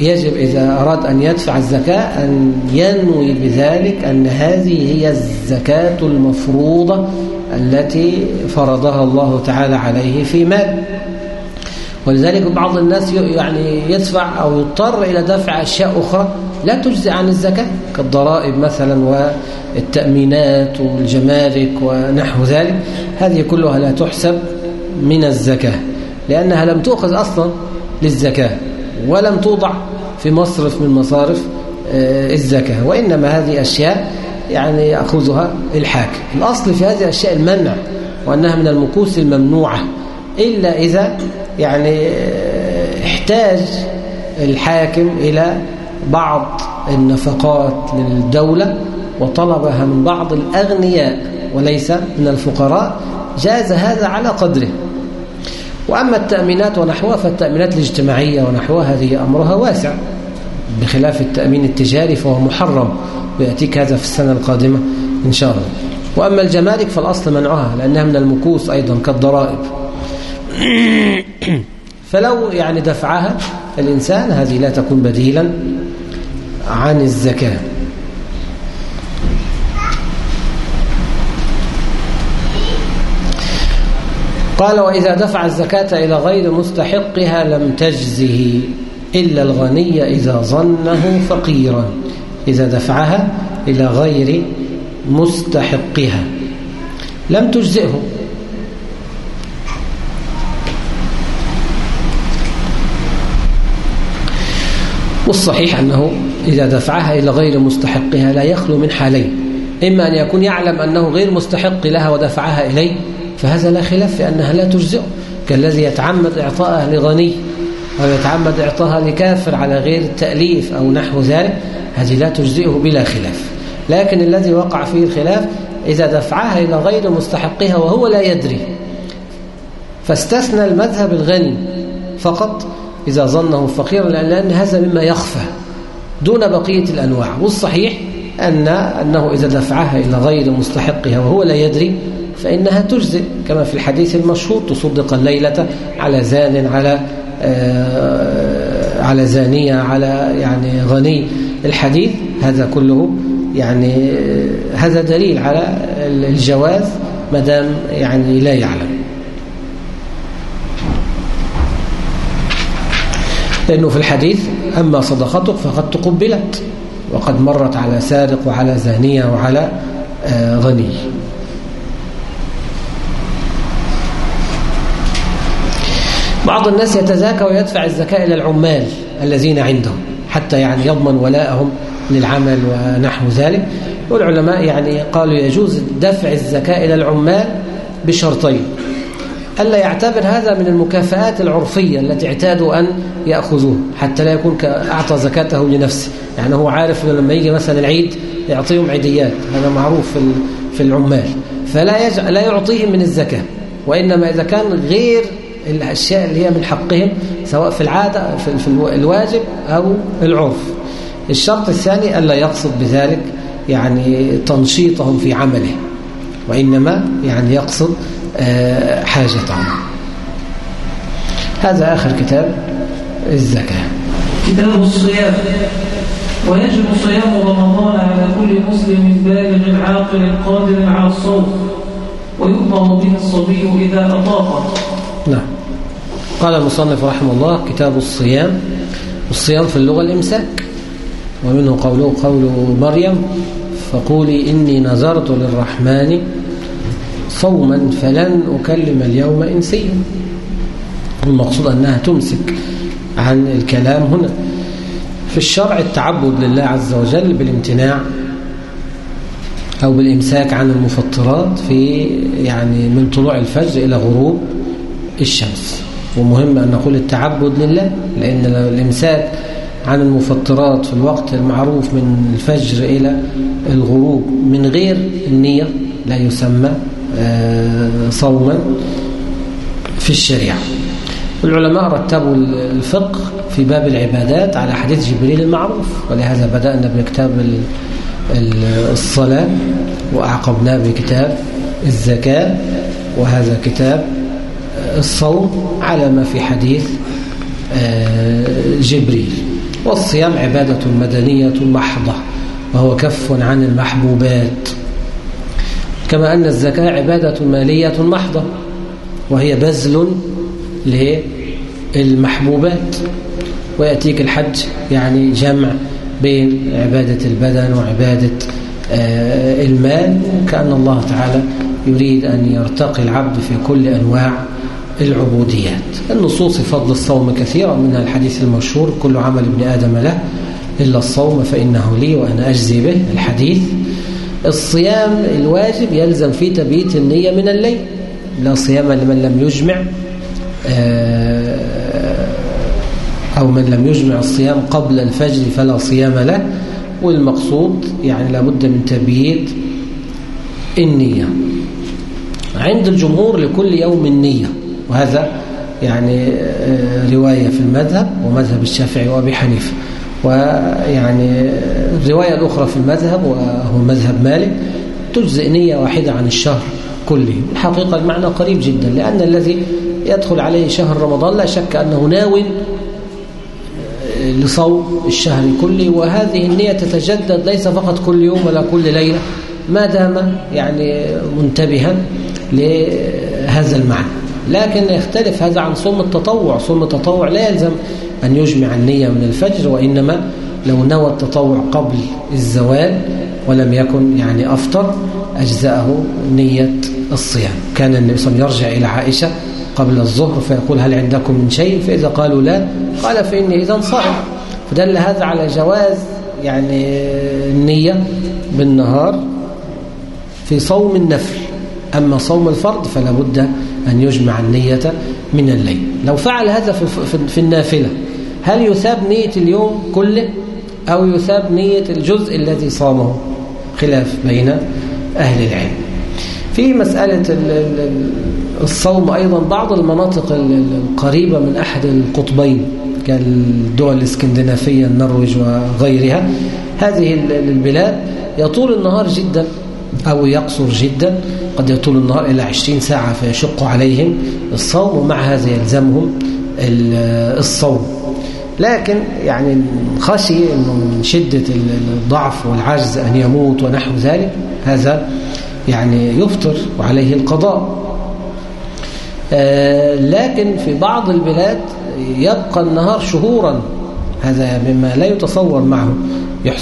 S2: يجب إذا أراد أن يدفع الزكاة أن ينوي بذلك أن هذه هي الزكاة المفروضة التي فرضها الله تعالى عليه في مال. ولذلك بعض الناس يعني يدفع أو يضطر إلى دفع أشياء أخرى لا تجزي عن الزكاة كالضرائب مثلا والتأمينات والجمارك ونحو ذلك. هذه كلها لا تحسب من الزكاة لأنها لم تؤخذ أصلا للزكاة. ولم توضع في مصرف من مصارف آه، الزكاة. وإنما هذه أشياء يعني يأخذها الحاكم الأصل في هذه الأشياء المنع وأنها من المكوس الممنوعة. إلا إذا يعني آه، احتاج الحاكم إلى بعض النفقات للدولة وطلبها من بعض الأغنياء وليس من الفقراء جاز هذا على قدره. وأما التأمينات ونحوها فالتأمينات الاجتماعية ونحوها هذه أمرها واسع. بخلاف التأمين التجاري فهو محرم ويأتيك هذا في السنة القادمة إن شاء الله. وأما الجمارك فالأصل منعها لأنها من المكوس أيضا كالضرائب. فلو يعني دفعها الإنسان هذه لا تكون بديلا عن الزكاة. قال وإذا دفع الزكاة إلى غير مستحقها لم تجزه إلا الغني إذا ظنه فقيرا إذا دفعها إلى غير مستحقها لم تجزئه. والصحيح أنه إذا دفعها إلى غير مستحقها لا يخلو من حالين إما أن يكون يعلم أنه غير مستحق لها ودفعها إليه فهذا لا خلاف في أنها لا تجزئه كالذي يتعمد إعطائها لغني أو يتعمد إعطائها لكافر على غير التأليف أو نحو ذلك هذه لا تجزئه بلا خلاف. لكن الذي وقع فيه الخلاف إذا دفعها إلى غير مستحقها وهو لا يدري فاستثنى المذهب الغني فقط إذا ظنه فقيرا لأن هذا مما يخفى دون بقية الأنواع. والصحيح أن أنه إذا دفعها إلى غير مستحقها وهو لا يدري فإنها تجزئ كما في الحديث المشهور تصدق الليلة على زان على آه على زانية على يعني غني. الحديث هذا كله يعني آه، هذا دليل على الجواز ما دام يعني لا يعلم. لأنه في الحديث أما صدقتك فقد تقبلت وقد مرت على سارق وعلى زانية وعلى آه، غني. بعض الناس يتزاكى ويدفع الزكاة إلى العمال الذين عندهم حتى يعني يضمن ولاءهم للعمل ونحو ذلك. والعلماء يعني قالوا يجوز دفع الزكاة إلى العمال بشرطين ألا يعتبر هذا من المكافآت العرفية التي اعتادوا أن يأخذوه حتى لا يكون أعطى زكاته لنفسه. يعني هو عارف لما يجي مثلا العيد يعطيهم عيديات هذا معروف في العمال. فلا لا يعطيهم من الزكاة وإنما إذا كان غير الأشياء اللي هي من حقهم سواء في العادة في الواجب أو العرف. الشرط الثاني ألا يقصد بذلك يعني تنشيطهم في عمله وإنما يعني يقصد آه، حاجتهم. هذا آخر كتاب الزكاة.
S3: كتاب الصيام. ويجب صيام رمضان على كل مسلم بالغ عاقل قادر على الصوم ويؤمر به الصبي إذا أطاق
S2: نعم قال المصنف رحمه الله كتاب الصيام الصيام في اللغة الإمساك ومنه قوله قول مريم فقولي إني نذرت للرحمن صوما فلن أكلم اليوم إنسيا. المقصود أنها تمسك عن الكلام هنا. في الشرع التعبد لله عز وجل بالامتناع أو بالإمساك عن المفطرات في يعني من طلوع الفجر إلى غروب الشمس. ومهم أن نقول التعبد لله لأن الإمساك عن المفطرات في الوقت المعروف من الفجر إلى الغروب من غير النية لا يسمى آه، صوما في الشريعة. العلماء رتبوا الفقه في باب العبادات على حديث جبريل المعروف ولهذا بدأنا بكتاب الصلاة وأعقبناه بكتاب الزكاة وهذا كتاب الصوم على ما في حديث آه، جبريل. والصيام عبادة مدنية محضة وهو كف عن المحبوبات. كما أن الزكاة عبادة مالية محضة وهي بذل للمحبوبات. ويأتيك الحج يعني جمع بين عبادة البدن وعبادة آه، المال. كأن الله تعالى يريد أن يرتقي العبد في كل أنواع العبوديات النصوص في فضل الصوم كثيرة منها الحديث المشهور كل عمل ابن آدم له إلا الصوم فإنه لي وأنا أجزي به الحديث. الصيام الواجب يلزم فيه تبييت النية من الليل لا صيام لمن لم يجمع آه، أو من لم يجمع الصيام قبل الفجر فلا صيام له. والمقصود يعني لابد من تبييت النية. عند الجمهور لكل يوم النية. وهذا يعني آه، رواية في المذهب ومذهب الشافعي وأبي حنيفة. ويعني الرواية الأخرى في المذهب وهو مذهب مالك تجزئ نية واحدة عن الشهر كله. الحقيقة المعنى قريب جدا لأن الذي يدخل عليه شهر رمضان لا شك أنه ناو آه، لصوم الشهر كله. وهذه النية تتجدد ليس فقط كل يوم ولا كل ليلة ما دام يعني منتبها لهذا المعنى. لكن يختلف هذا عن صوم التطوع. صوم التطوع لا يلزم أن يجمع النية من الفجر وإنما لو نوى التطوع قبل الزوال ولم يكن يعني أفطر أجزأه نية الصيام. كان النبي صلى الله عليه وسلم يرجع إلى عائشة قبل الظهر فيقول هل عندكم من شيء؟ فإذا قالوا لا قال فإني إذا صائم. فدل هذا على جواز يعني النية بالنهار في صوم النفل. أما صوم الفرض فلا بد أن يجمع النية من الليل. لو فعل هذا في النافلة هل يثاب نية اليوم كله؟ أو يثاب نية الجزء الذي صامه؟ خلاف بين أهل العلم. في مسألة الصوم أيضا بعض المناطق القريبة من أحد القطبين كالدول الإسكندنافية النرويج وغيرها. هذه البلاد يطول النهار جدا. أو يقصر جدا قد يطول النهار إلى 20 ساعة فيشق عليهم الصوم ومع هذا يلزمهم الصوم. لكن يعني خشي أنه من شدة الضعف والعجز أن يموت ونحو ذلك هذا يعني يفطر وعليه القضاء. آه، لكن في بعض البلاد يبقى النهار شهورا هذا مما لا يتصور معه.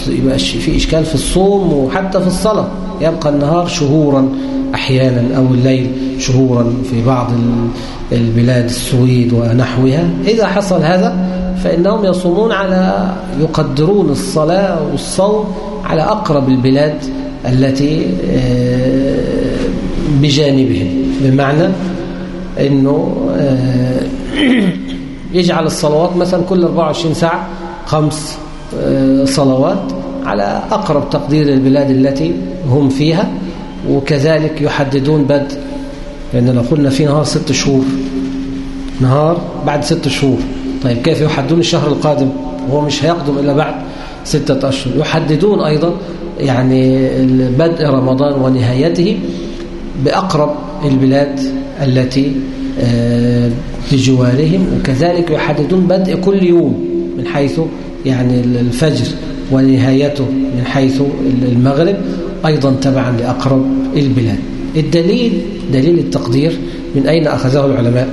S2: يبقى في إشكال في الصوم وحتى في الصلاة. يبقى النهار شهورا أحيانا أو الليل شهورا في بعض البلاد السويد ونحوها. إذا حصل هذا فإنهم يصومون على يقدرون الصلاة والصوم على أقرب البلاد التي آه، بجانبهم. بمعنى أنه آه، يجعل الصلوات مثلا كل 24 ساعة خمس صلوات على أقرب تقدير البلاد التي هم فيها وكذلك يحددون بدء لأن لو قلنا في نهار ست شهور نهار بعد ست شهور. طيب كيف يحددون الشهر القادم؟ وهو مش هيقدم إلا بعد ستة أشهر. يحددون أيضا يعني بدء رمضان ونهايته بأقرب البلاد التي بجوارهم وكذلك يحددون بدء كل يوم من حيث يعني الفجر ونهايته من حيث المغرب أيضا تبعا لأقرب البلاد. الدليل دليل التقدير من أين أخذه العلماء؟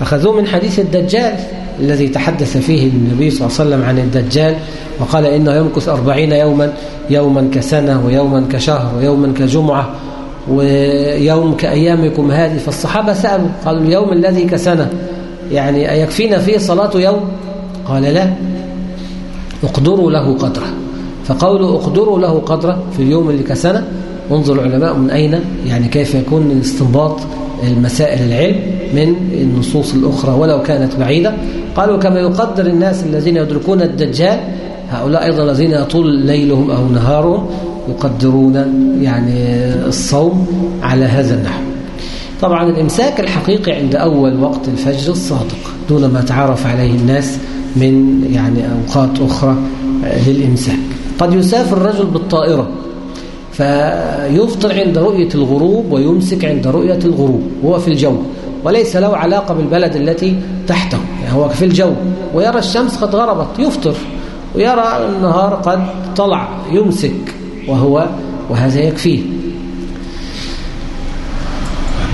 S2: أخذوه من حديث الدجال الذي تحدث فيه النبي صلى الله عليه وسلم عن الدجال وقال إنه يمكث أربعين يوما يوما كسنة ويوما كشهر ويوما كجمعة ويوم كأيامكم هذه. فالصحابة سألوا قالوا اليوم الذي كسنة؟ يعني أيكفينا فيه صلاة يوم؟ قال لا. اقدروا له قدره. فقولوا اقدروا له قدره في اليوم اللي كسنة انظر العلماء من أين؟ يعني كيف يكون استنباط المسائل العلم من النصوص الأخرى ولو كانت بعيدة. قالوا كما يقدر الناس الذين يدركون الدجال هؤلاء أيضا الذين يطول ليلهم أو نهارهم يقدرون يعني الصوم على هذا النحو. طبعا الإمساك الحقيقي عند أول وقت الفجر الصادق دون ما تعرف عليه الناس من يعني أوقات أخرى للإمساك. قد يسافر الرجل بالطائرة فيفطر عند رؤية الغروب ويمسك عند رؤية الغروب وهو في الجو وليس له علاقة بالبلد التي تحته يعني هو في الجو ويرى الشمس قد غربت يفطر ويرى النهار قد طلع يمسك وهو وهذا يكفيه.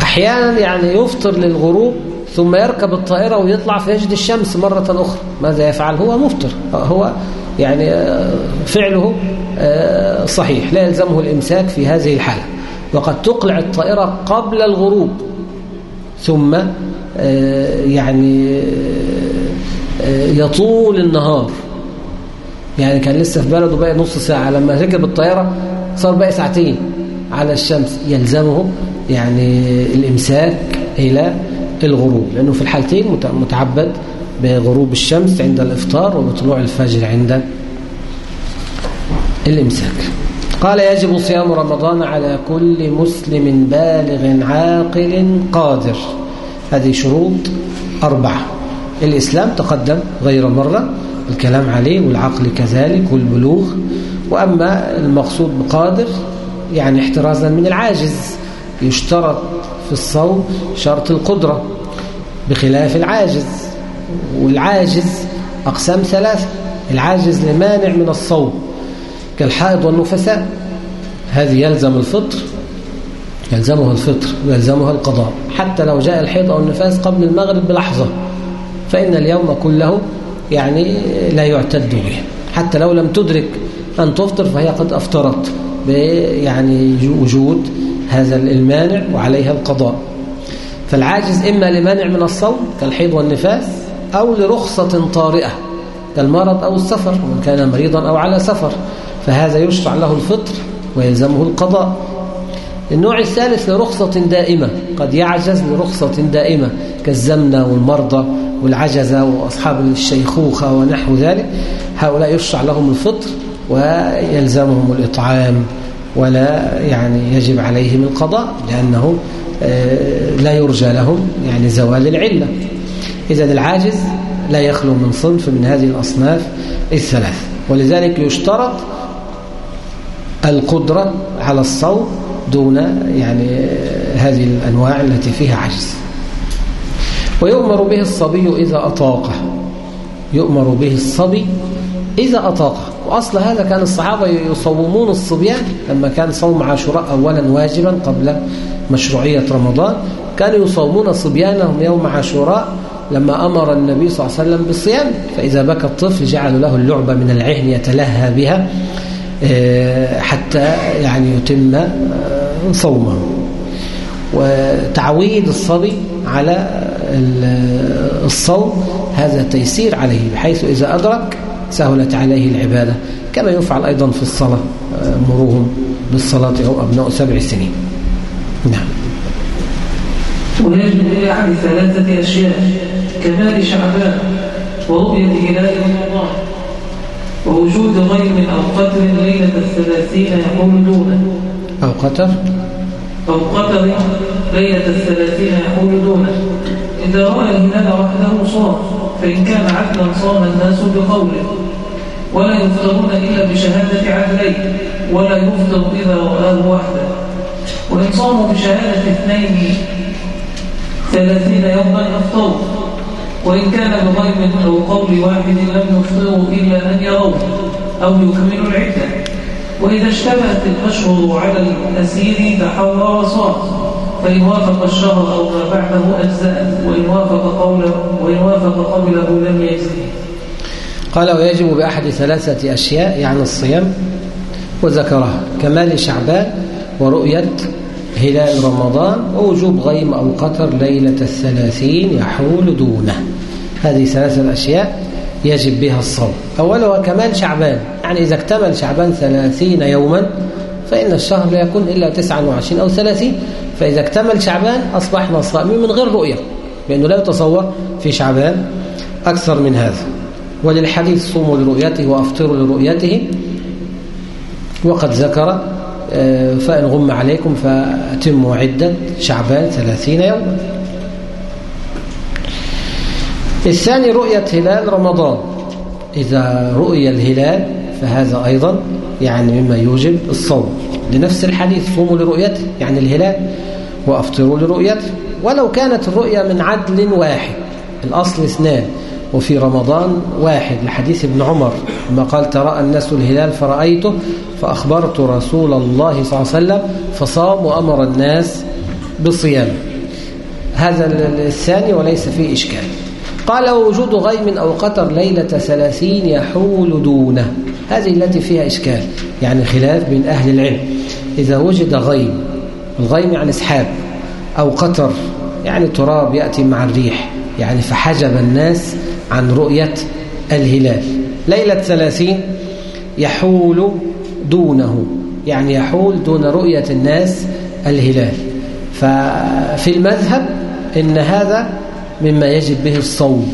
S2: أحيانا يعني يفطر للغروب ثم يركب الطائرة ويطلع فيجد الشمس مرة أخرى. ماذا يفعل؟ هو مفطر. هو يعني فعله صحيح. لا يلزمه الإمساك في هذه الحالة. وقد تقلع الطائرة قبل الغروب. ثم يعني يطول النهار. يعني كان لسه في بلده باقي نص ساعة. لما ركب الطائرة صار باقي ساعتين على الشمس. يلزمه يعني الإمساك إلى الغروب لأنه في الحالتين متعبد بغروب الشمس عند الإفطار وبطلوع الفجر عند الإمساك. قال يجب صيام رمضان على كل مسلم بالغ عاقل قادر. هذه شروط أربعة. الإسلام تقدم غير مرة الكلام عليه والعقل كذلك والبلوغ. وأما المقصود بقادر يعني احترازا من العاجز يشترط في الصوم شرط القدرة بخلاف العاجز. والعاجز أقسام ثلاثة العاجز لمانع من الصوم كالحائض والنفساء. هذه يلزم الفطر يلزمها الفطر ويلزمها القضاء. حتى لو جاء الحيض أو النفاس قبل المغرب بلحظة فإن اليوم كله يعني لا يعتد به. حتى لو لم تدرك أن تفطر فهي قد أفطرت يعني وجود هذا المانع وعليها القضاء. فالعاجز إما لمانع من الصوم كالحيض والنفاس أو لرخصة طارئة كالمرض أو السفر ومن كان مريضا أو على سفر فهذا يشرع له الفطر ويلزمه القضاء. النوع الثالث لرخصة دائمة قد يعجز لرخصة دائمة كالزمنة والمرضى والعجزة وأصحاب الشيخوخة ونحو ذلك هؤلاء يشرع لهم الفطر ويلزمهم الإطعام. ولا يعني يجب عليهم القضاء لأنه لا يرجى لهم يعني زوال العلة. إذا العاجز لا يخلو من صنف من هذه الأصناف الثلاث. ولذلك يشترط القدرة على الصوم دون يعني هذه الأنواع التي فيها عجز. ويؤمر به الصبي إذا أطاقه. يؤمر به الصبي إذا أطاقه. وأصل هذا كان الصحابة يصومون الصبيان لما كان صوم عاشوراء أولا واجبا قبل مشروعية رمضان. كانوا يصومون صبيانهم يوم عاشوراء لما أمر النبي صلى الله عليه وسلم بالصيام. فإذا بكى الطفل جعلوا له اللعبة من العهن يتلهى بها حتى يعني يتم صومه. وتعويد الصبي على الصوم هذا تيسير عليه بحيث إذا أدرك سهلت عليه العبادة. كما يفعل أيضا في الصلاة مروهم بالصلاة أو أبناء سبع سنين. نعم.
S3: ويجب لأحد ثلاثة أشياء كمال شعبان ورؤية هلال رمضان ووجود غيم أو قتل ليلة الثلاثين يقوم دونه
S2: أو قتر
S3: أو قتل ليلة الثلاثين يقوم دونه إذا رأى الهلال وحده صام فإن كان عدلا صام الناس بقوله. ولا يفطرون إلا بشهادة عدلين ولا يفطر إذا رآه وحده وإن صاموا بشهادة اثنين ثلاثين يوما أفطروا وإن كان بغيب أو قول واحد لم يفطروا إلا أن يروه أو يكملوا العدة. وإذا اشتبهت الأشهر على الأسير تحرى وصام فإن وافق الشهر أو ما بعده أجزاء وإن وافق قوله وإن وافق قوله لم يجزه.
S2: قال ويجب بأحد ثلاثة أشياء يعني الصيام وذكرها كمال شعبان ورؤية هلال رمضان ووجوب غيم أو قطر ليلة الثلاثين يحول دونه. هذه ثلاثة أشياء يجب بها الصوم. أولها كمال شعبان يعني إذا اكتمل شعبان ثلاثين يوما فإن الشهر لا يكون إلا تسعة وعشرين أو ثلاثين فإذا اكتمل شعبان أصبحنا صائمين من غير رؤية لأنه لا يتصور في شعبان أكثر من هذا. وللحديث صوموا لرؤيته وأفطروا لرؤيته. وقد ذكر آه، فإن غم عليكم فأتموا عدة شعبان ثلاثين يوما الثاني رؤية هلال رمضان. إذا رؤي الهلال فهذا أيضا يعني مما يوجب الصوم. لنفس الحديث صوموا لرؤيته يعني الهلال وأفطروا لرؤيته. ولو كانت الرؤية من عدل واحد الأصل اثنان. وفي رمضان واحد لحديث ابن عمر لما قال ترى الناس الهلال فرأيته فأخبرت رسول الله صلى الله عليه وسلم فصام وأمر الناس بصيام هذا الثاني وليس فيه إشكال. قال وجود غيم أو قطر ليلة ثلاثين يحول دونه. هذه التي فيها إشكال يعني خلاف بين أهل العلم. إذا وجد غيم الغيم يعني سحاب أو قطر يعني تراب يأتي مع الريح يعني فحجب الناس عن رؤية الهلال. ليلة ثلاثين يحول دونه يعني يحول دون رؤية الناس الهلال. ففي المذهب إن هذا مما يجب به الصوم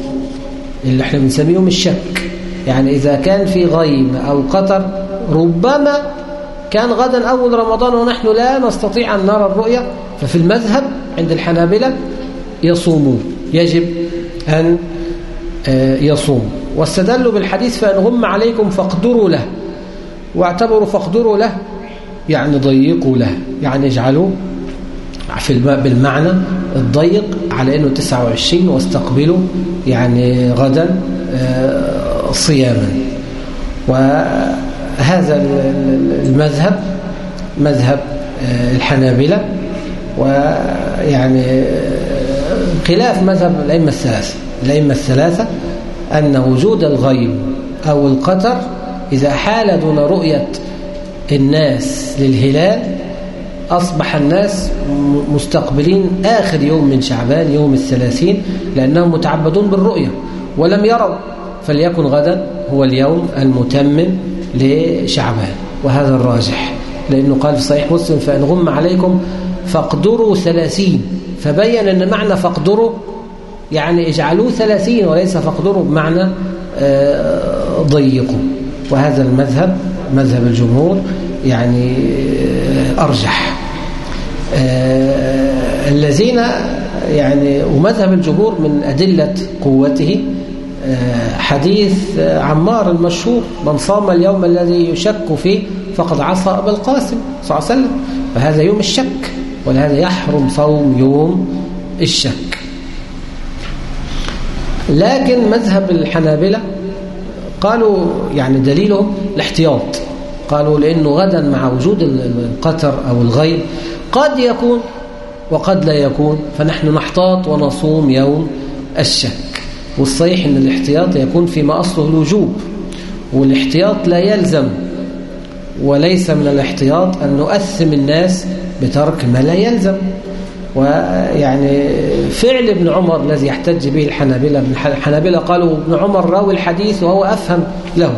S2: اللي إحنا بنسميهم الشك. يعني إذا كان في غيم أو قطر ربما كان غدا أول رمضان ونحن لا نستطيع أن نرى الرؤية ففي المذهب عند الحنابلة يصومون. يجب أن يصوم. واستدلوا بالحديث فإن غم عليكم فاقدروا له. واعتبروا فاقدروا له يعني ضيقوا له. يعني اجعلوا في بالمعنى الضيق على إنه 29 واستقبلوا يعني غدا آه، صياما. وهذا المذهب مذهب آه، الحنابلة. ويعني خلاف مذهب الأئمة الثلاثة. الأئمة الثلاثة أن وجود الغيب أو القطر إذا حال دون رؤية الناس للهلال أصبح الناس مستقبلين آخر يوم من شعبان يوم الثلاثين لأنهم متعبدون بالرؤية ولم يروا فليكن غدا هو اليوم المتمم لشعبان وهذا الراجح لأنه قال في صحيح مسلم فإن غم عليكم فاقدروا ثلاثين فبين أن معنى فاقدروا يعني اجعلوه ثلاثين وليس فاقدروا بمعنى آه، ضيقوا. وهذا المذهب مذهب الجمهور يعني آه، أرجح. آه، الذين يعني ومذهب الجمهور من أدلة قوته حديث عمار المشهور من صام اليوم الذي يشك فيه فقد عصى أبا القاسم صلى الله عليه وسلم. فهذا يوم الشك ولهذا يحرم صوم يوم الشك. لكن مذهب الحنابلة قالوا يعني دليلهم الاحتياط. قالوا لأنه غدا مع وجود القتر أو الغيب قد يكون وقد لا يكون فنحن نحتاط ونصوم يوم الشك. والصحيح أن الاحتياط يكون فيما أصله الوجوب والاحتياط لا يلزم وليس من الاحتياط أن نؤثم الناس بترك ما لا يلزم. ويعني فعل ابن عمر الذي يحتج به الحنابلة الحنابلة قالوا ابن عمر راوي الحديث وهو أفهم له.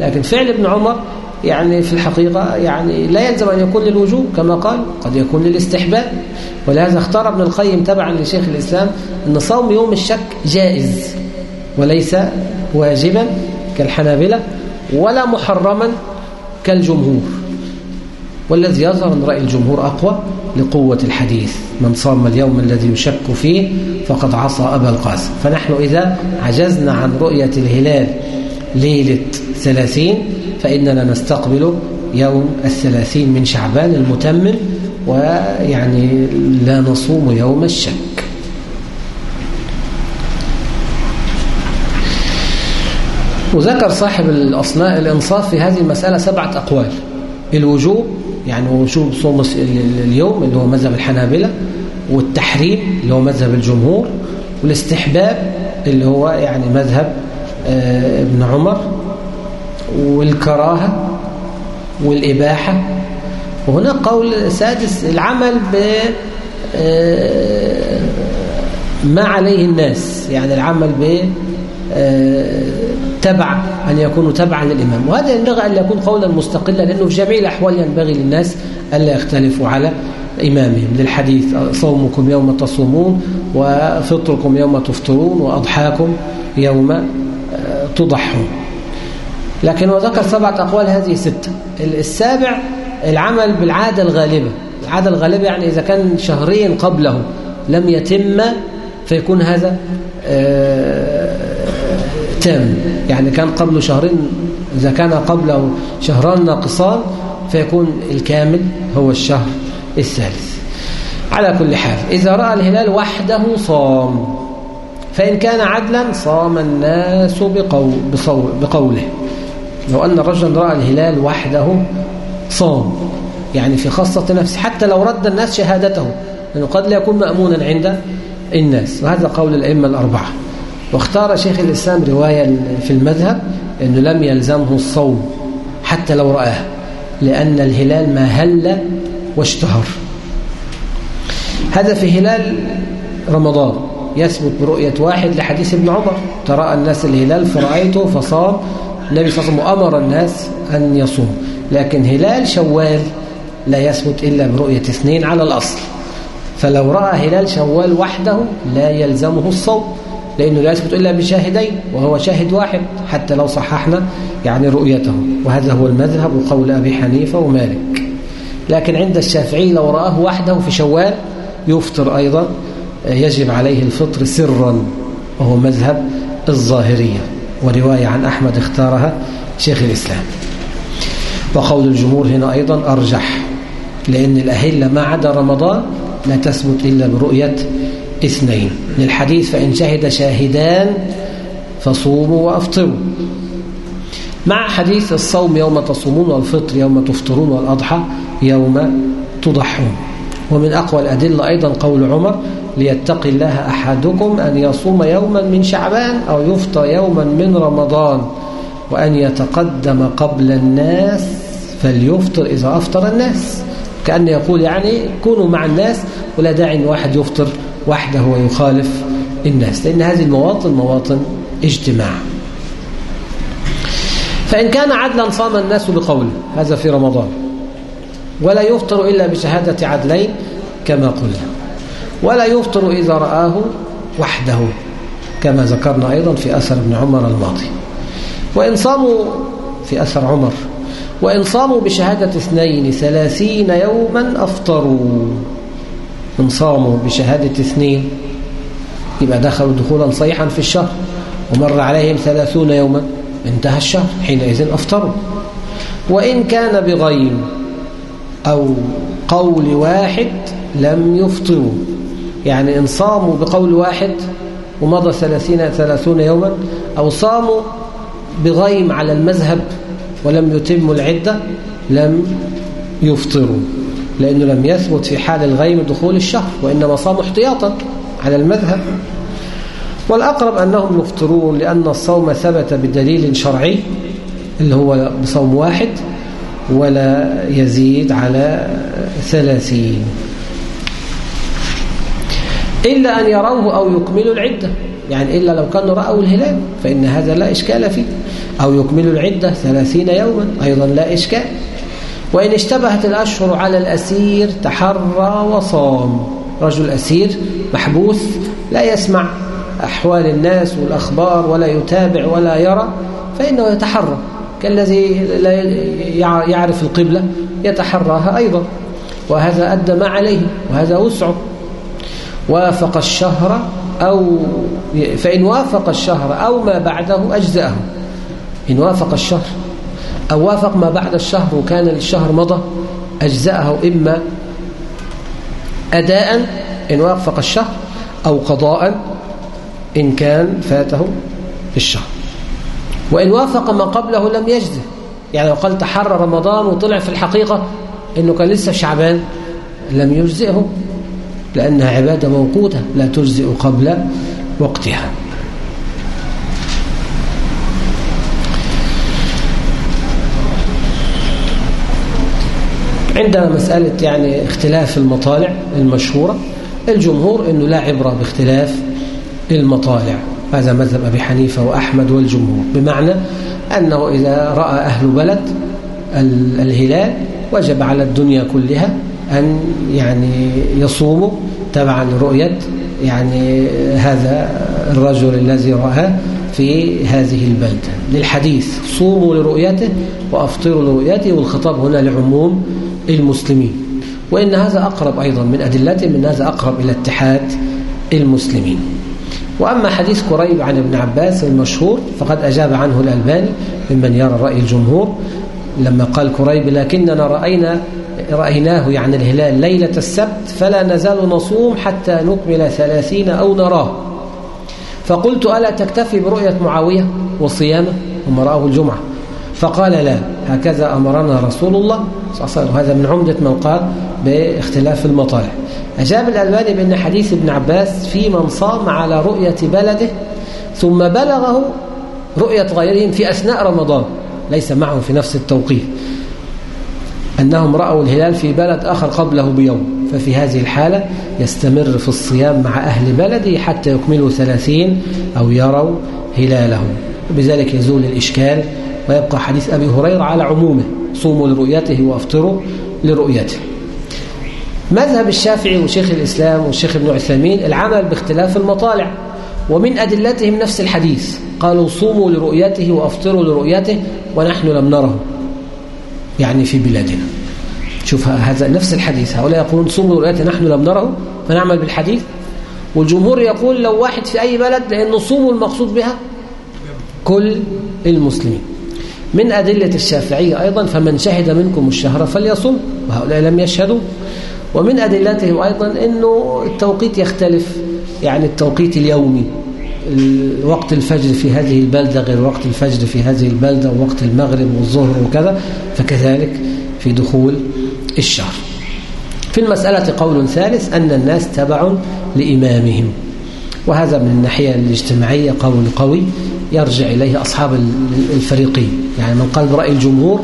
S2: لكن فعل ابن عمر يعني في الحقيقة يعني لا يلزم أن يكون للوجوب كما قال قد يكون للاستحباب. ولهذا اختار ابن القيم تبعا لشيخ الإسلام أن صوم يوم الشك جائز وليس واجبا كالحنابلة ولا محرما كالجمهور. والذي يظهر أن رأي الجمهور أقوى لقوة الحديث. من صام اليوم الذي يشك فيه فقد عصى أبا القاسم. فنحن إذا عجزنا عن رؤية الهلال ليلة ثلاثين فإننا نستقبل يوم الثلاثين من شعبان المتمم ويعني لا نصوم يوم الشك. وذكر صاحب الأصناء الإنصاف في هذه المسألة سبعة أقوال. الوجوب يعني وجوب صوم اليوم اللي هو مذهب الحنابلة والتحريم اللي هو مذهب الجمهور والاستحباب اللي هو يعني مذهب آه، ابن عمر والكراهة والإباحة. وهناك قول سادس العمل ب آه، ما عليه الناس يعني العمل ب آه، تبع أن يكونوا تبعا للإمام. وهذا ينبغي أن يكون قولا مستقلا لأنه في جميع الأحوال ينبغي للناس ألا يختلفوا على إمامهم. للحديث صومكم يوم تصومون وفطركم يوم تفطرون وأضحاكم يوم آه، تضحون. لكن هو ذكر سبعة أقوال هذه ستة. السابع العمل بالعادة الغالبة. العادة الغالبة يعني إذا كان شهرين قبله لم يتم فيكون هذا تام يعني كان قبله شهرين إذا كان قبله شهران ناقصان فيكون الكامل هو الشهر الثالث. على كل حال إذا رأى الهلال وحده صام. فإن كان عدلا صام الناس بقول بقوله. لو أن الرجل رأى الهلال وحده صام. يعني في خاصة نفسه حتى لو رد الناس شهادته. لأنه قد لا يكون مأمونا عند الناس. وهذا قول الأئمة الأربعة. واختار شيخ الإسلام رواية في المذهب أنه لم يلزمه الصوم حتى لو رآه لأن الهلال ما هل واشتهر. هذا في هلال رمضان يثبت برؤية واحد لحديث ابن عمر. ترى الناس الهلال فرأيته فصام النبي صلى الله عليه وسلم أمر الناس أن يصوم لكن هلال شوال لا يثبت إلا برؤية اثنين على الأصل. فلو رأى هلال شوال وحده لا يلزمه الصوم. لأنه لا يثبت إلا بشاهدين وهو شاهد واحد حتى لو صححنا يعني رؤيته. وهذا هو المذهب وقول أبي حنيفة ومالك. لكن عند الشافعي لو رآه وحده في شوال يفطر أيضا يجب عليه الفطر سرا وهو مذهب الظاهرية. ورواية عن أحمد اختارها شيخ الإسلام. وقول الجمهور هنا أيضا أرجح لأن الأهلة ما عدا رمضان لا تثبت إلا برؤية اثنين. للحديث فإن شهد شاهدان فصوموا وأفطروا. مع حديث الصوم يوم تصومون والفطر يوم تفطرون والأضحى يوم تضحون. ومن أقوى الأدلة أيضا قول عمر ليتقي الله أحدكم أن يصوم يوما من شعبان أو يفطر يوما من رمضان وأن يتقدم قبل الناس فليفطر إذا أفطر الناس. كأن يقول يعني كونوا مع الناس ولا داعي أن واحد يفطر وحده ويخالف الناس لأن هذه المواطن مواطن اجتماع. فإن كان عدلا صام الناس بقوله هذا في رمضان. ولا يفطر إلا بشهادة عدلين كما قلنا. ولا يفطر إذا رآه وحده كما ذكرنا أيضا في أثر ابن عمر الماضي. وإن صاموا في أثر عمر وإن صاموا بشهادة اثنين ثلاثين يوما أفطروا. إن صاموا بشهادة اثنين يبقى دخلوا دخولا صيحا في الشهر ومر عليهم ثلاثون يوما انتهى الشهر حينئذ أفطروا. وإن كان بغيم أو قول واحد لم يفطروا. يعني إن صاموا بقول واحد ومضى ثلاثين ثلاثون يوما أو صاموا بغيم على المذهب ولم يتموا العدة لم يفطروا. لأنه لم يثبت في حال الغيم دخول الشهر وإنما صاموا احتياطا على المذهب. والأقرب أنهم يفطرون لأن الصوم ثبت بدليل شرعي اللي هو بصوم واحد ولا يزيد على ثلاثين. إلا أن يروه أو يكملوا العدة. يعني إلا لو كانوا رأوا الهلال فإن هذا لا إشكال فيه. أو يكملوا العدة ثلاثين يوما أيضا لا إشكال. وإن اشتبهت الأشهر على الأسير تحرى وصام. رجل أسير محبوس لا يسمع أحوال الناس والأخبار ولا يتابع ولا يرى فإنه يتحرى. كالذي لا يعرف القبلة يتحراها أيضا. وهذا أدى ما عليه وهذا وسعه. وافق الشهر أو فإن وافق الشهر أو ما بعده أجزأه. إن وافق الشهر أو وافق ما بعد الشهر وكان الشهر مضى أجزأه إما أداء إن وافق الشهر أو قضاء إن كان فاته الشهر وإن وافق ما قبله لم يجزه. يعني لو قال تحرى رمضان وطلع في الحقيقة إنه كان لسه شعبان لم يجزئه لأنها عبادة موقوتة لا تجزئ قبل وقتها. عندنا مسألة يعني اختلاف المطالع المشهورة. الجمهور أنه لا عبرة باختلاف المطالع. هذا مذهب أبي حنيفة وأحمد والجمهور. بمعنى أنه إذا رأى أهل بلد الهلال وجب على الدنيا كلها أن يعني يصوموا تبعا لرؤية يعني هذا الرجل الذي رأى في هذه البلدة للحديث صوموا لرؤيته وأفطروا لرؤيته والخطاب هنا لعموم المسلمين. وإن هذا أقرب أيضا من أدلته من هذا أقرب إلى اتحاد المسلمين. وأما حديث قريب عن ابن عباس المشهور فقد أجاب عنه الألباني ممن يرى رأي الجمهور لما قال قريب لكننا رأينا رأيناه يعني الهلال ليلة السبت فلا نزال نصوم حتى نكمل ثلاثين أو نراه. فقلت ألا تكتفي برؤية معاوية وصيامه ثم رأه الجمعة؟ فقال لا. هكذا أمرنا رسول الله صلى الله عليه وسلم. وهذا من عمدة من قال باختلاف المطالع أجاب الألباني بأن حديث ابن عباس في من صام على رؤية بلده ثم بلغه رؤية غيرهم في أثناء رمضان ليس معهم في نفس التوقيت. أنهم رأوا الهلال في بلد آخر قبله بيوم ففي هذه الحالة يستمر في الصيام مع أهل بلده حتى يكملوا ثلاثين أو يروا هلالهم. بذلك يزول الإشكال ويبقى حديث أبي هريرة على عمومه. صوموا لرؤيته وأفطروا لرؤيته. مذهب الشافعي وشيخ الإسلام وشيخ ابن عثيمين العمل باختلاف المطالع ومن أدلتهم نفس الحديث. قالوا صوموا لرؤيته وأفطروا لرؤيته ونحن لم نره. يعني في بلادنا. شوف هذا نفس الحديث. هؤلاء يقولون صوموا لرؤيته نحن لم نره. فنعمل بالحديث. والجمهور يقول لو واحد في أي بلد لأن صوموا المقصود بها كل المسلمين. من أدلة الشافعية أيضا فمن شهد منكم الشهر فليصم وهؤلاء لم يشهدوا. ومن أدلتهم أيضا أنه التوقيت يختلف يعني التوقيت اليومي وقت الفجر في هذه البلدة غير وقت الفجر في هذه البلدة ووقت المغرب والظهر وكذا فكذلك في دخول الشهر. في المسألة قول ثالث أن الناس تبع لإمامهم. وهذا من الناحية الاجتماعية قول قوي يرجع إليه أصحاب الفريقين. يعني من قال برأي الجمهور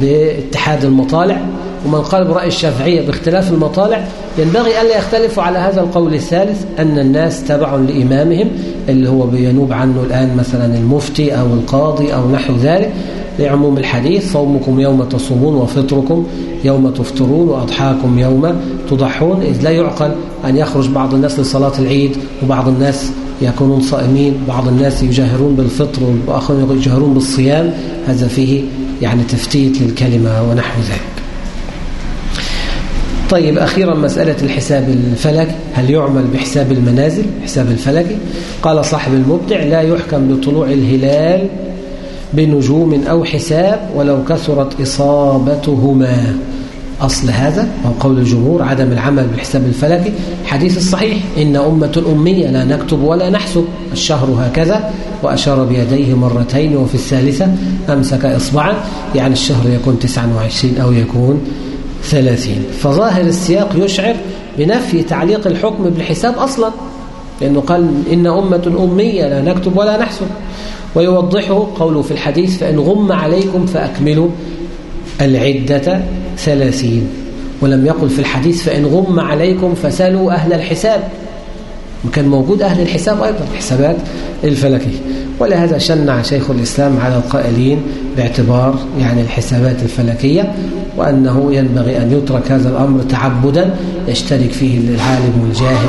S2: باتحاد المطالع ومن قال برأي الشافعية باختلاف المطالع ينبغي ألا يختلفوا على هذا القول الثالث أن الناس تبع لإمامهم اللي هو بينوب عنه الآن مثلا المفتي أو القاضي أو نحو ذلك. لعموم الحديث صومكم يوم تصومون وفطركم يوم تفطرون وأضحاكم يوم تضحون إذ لا يعقل أن يخرج بعض الناس لصلاة العيد وبعض الناس يكونون صائمين بعض الناس يجاهرون بالفطر وآخرون يجاهرون بالصيام هذا فيه يعني تفتيت للكلمة ونحو ذلك. طيب أخيرا مسألة الحساب الفلكي هل يعمل بحساب المنازل حساب الفلكي؟ قال صاحب المبدع لا يحكم لطلوع الهلال بنجوم أو حساب ولو كثرت إصابتهما. أصل هذا وهو قول الجمهور عدم العمل بالحساب الفلكي. حديث الصحيح إن أمة أمية لا نكتب ولا نحسب. الشهر هكذا وأشار بيديه مرتين وفي الثالثة أمسك إصبعا يعني الشهر يكون 29 أو يكون 30 فظاهر السياق يشعر بنفي تعليق الحكم بالحساب أصلا. لأنه قال إن أمة أمية لا نكتب ولا نحسب. ويوضحه قوله في الحديث فإن غم عليكم فأكملوا العدة ثلاثين. ولم يقل في الحديث فإن غم عليكم فسألوا أهل الحساب. وكان موجود أهل الحساب أيضا الحسابات الفلكية ولهذا شنع شيخ الإسلام على القائلين باعتبار يعني الحسابات الفلكية وأنه ينبغي أن يترك هذا الأمر تعبدا يشترك فيه العالم والجاهل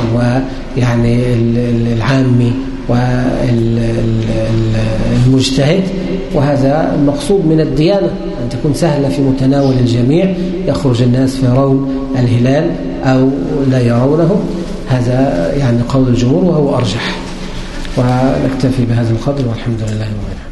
S2: ويعني العامي والمجتهد مجتهد وهذا المقصود من الديانة أن تكون سهلة في متناول الجميع يخرج الناس فيرون الهلال أو لا يرونه هذا يعني قول الجمهور وهو أرجح. ونكتفي بهذا القدر والحمد لله رب العالمين.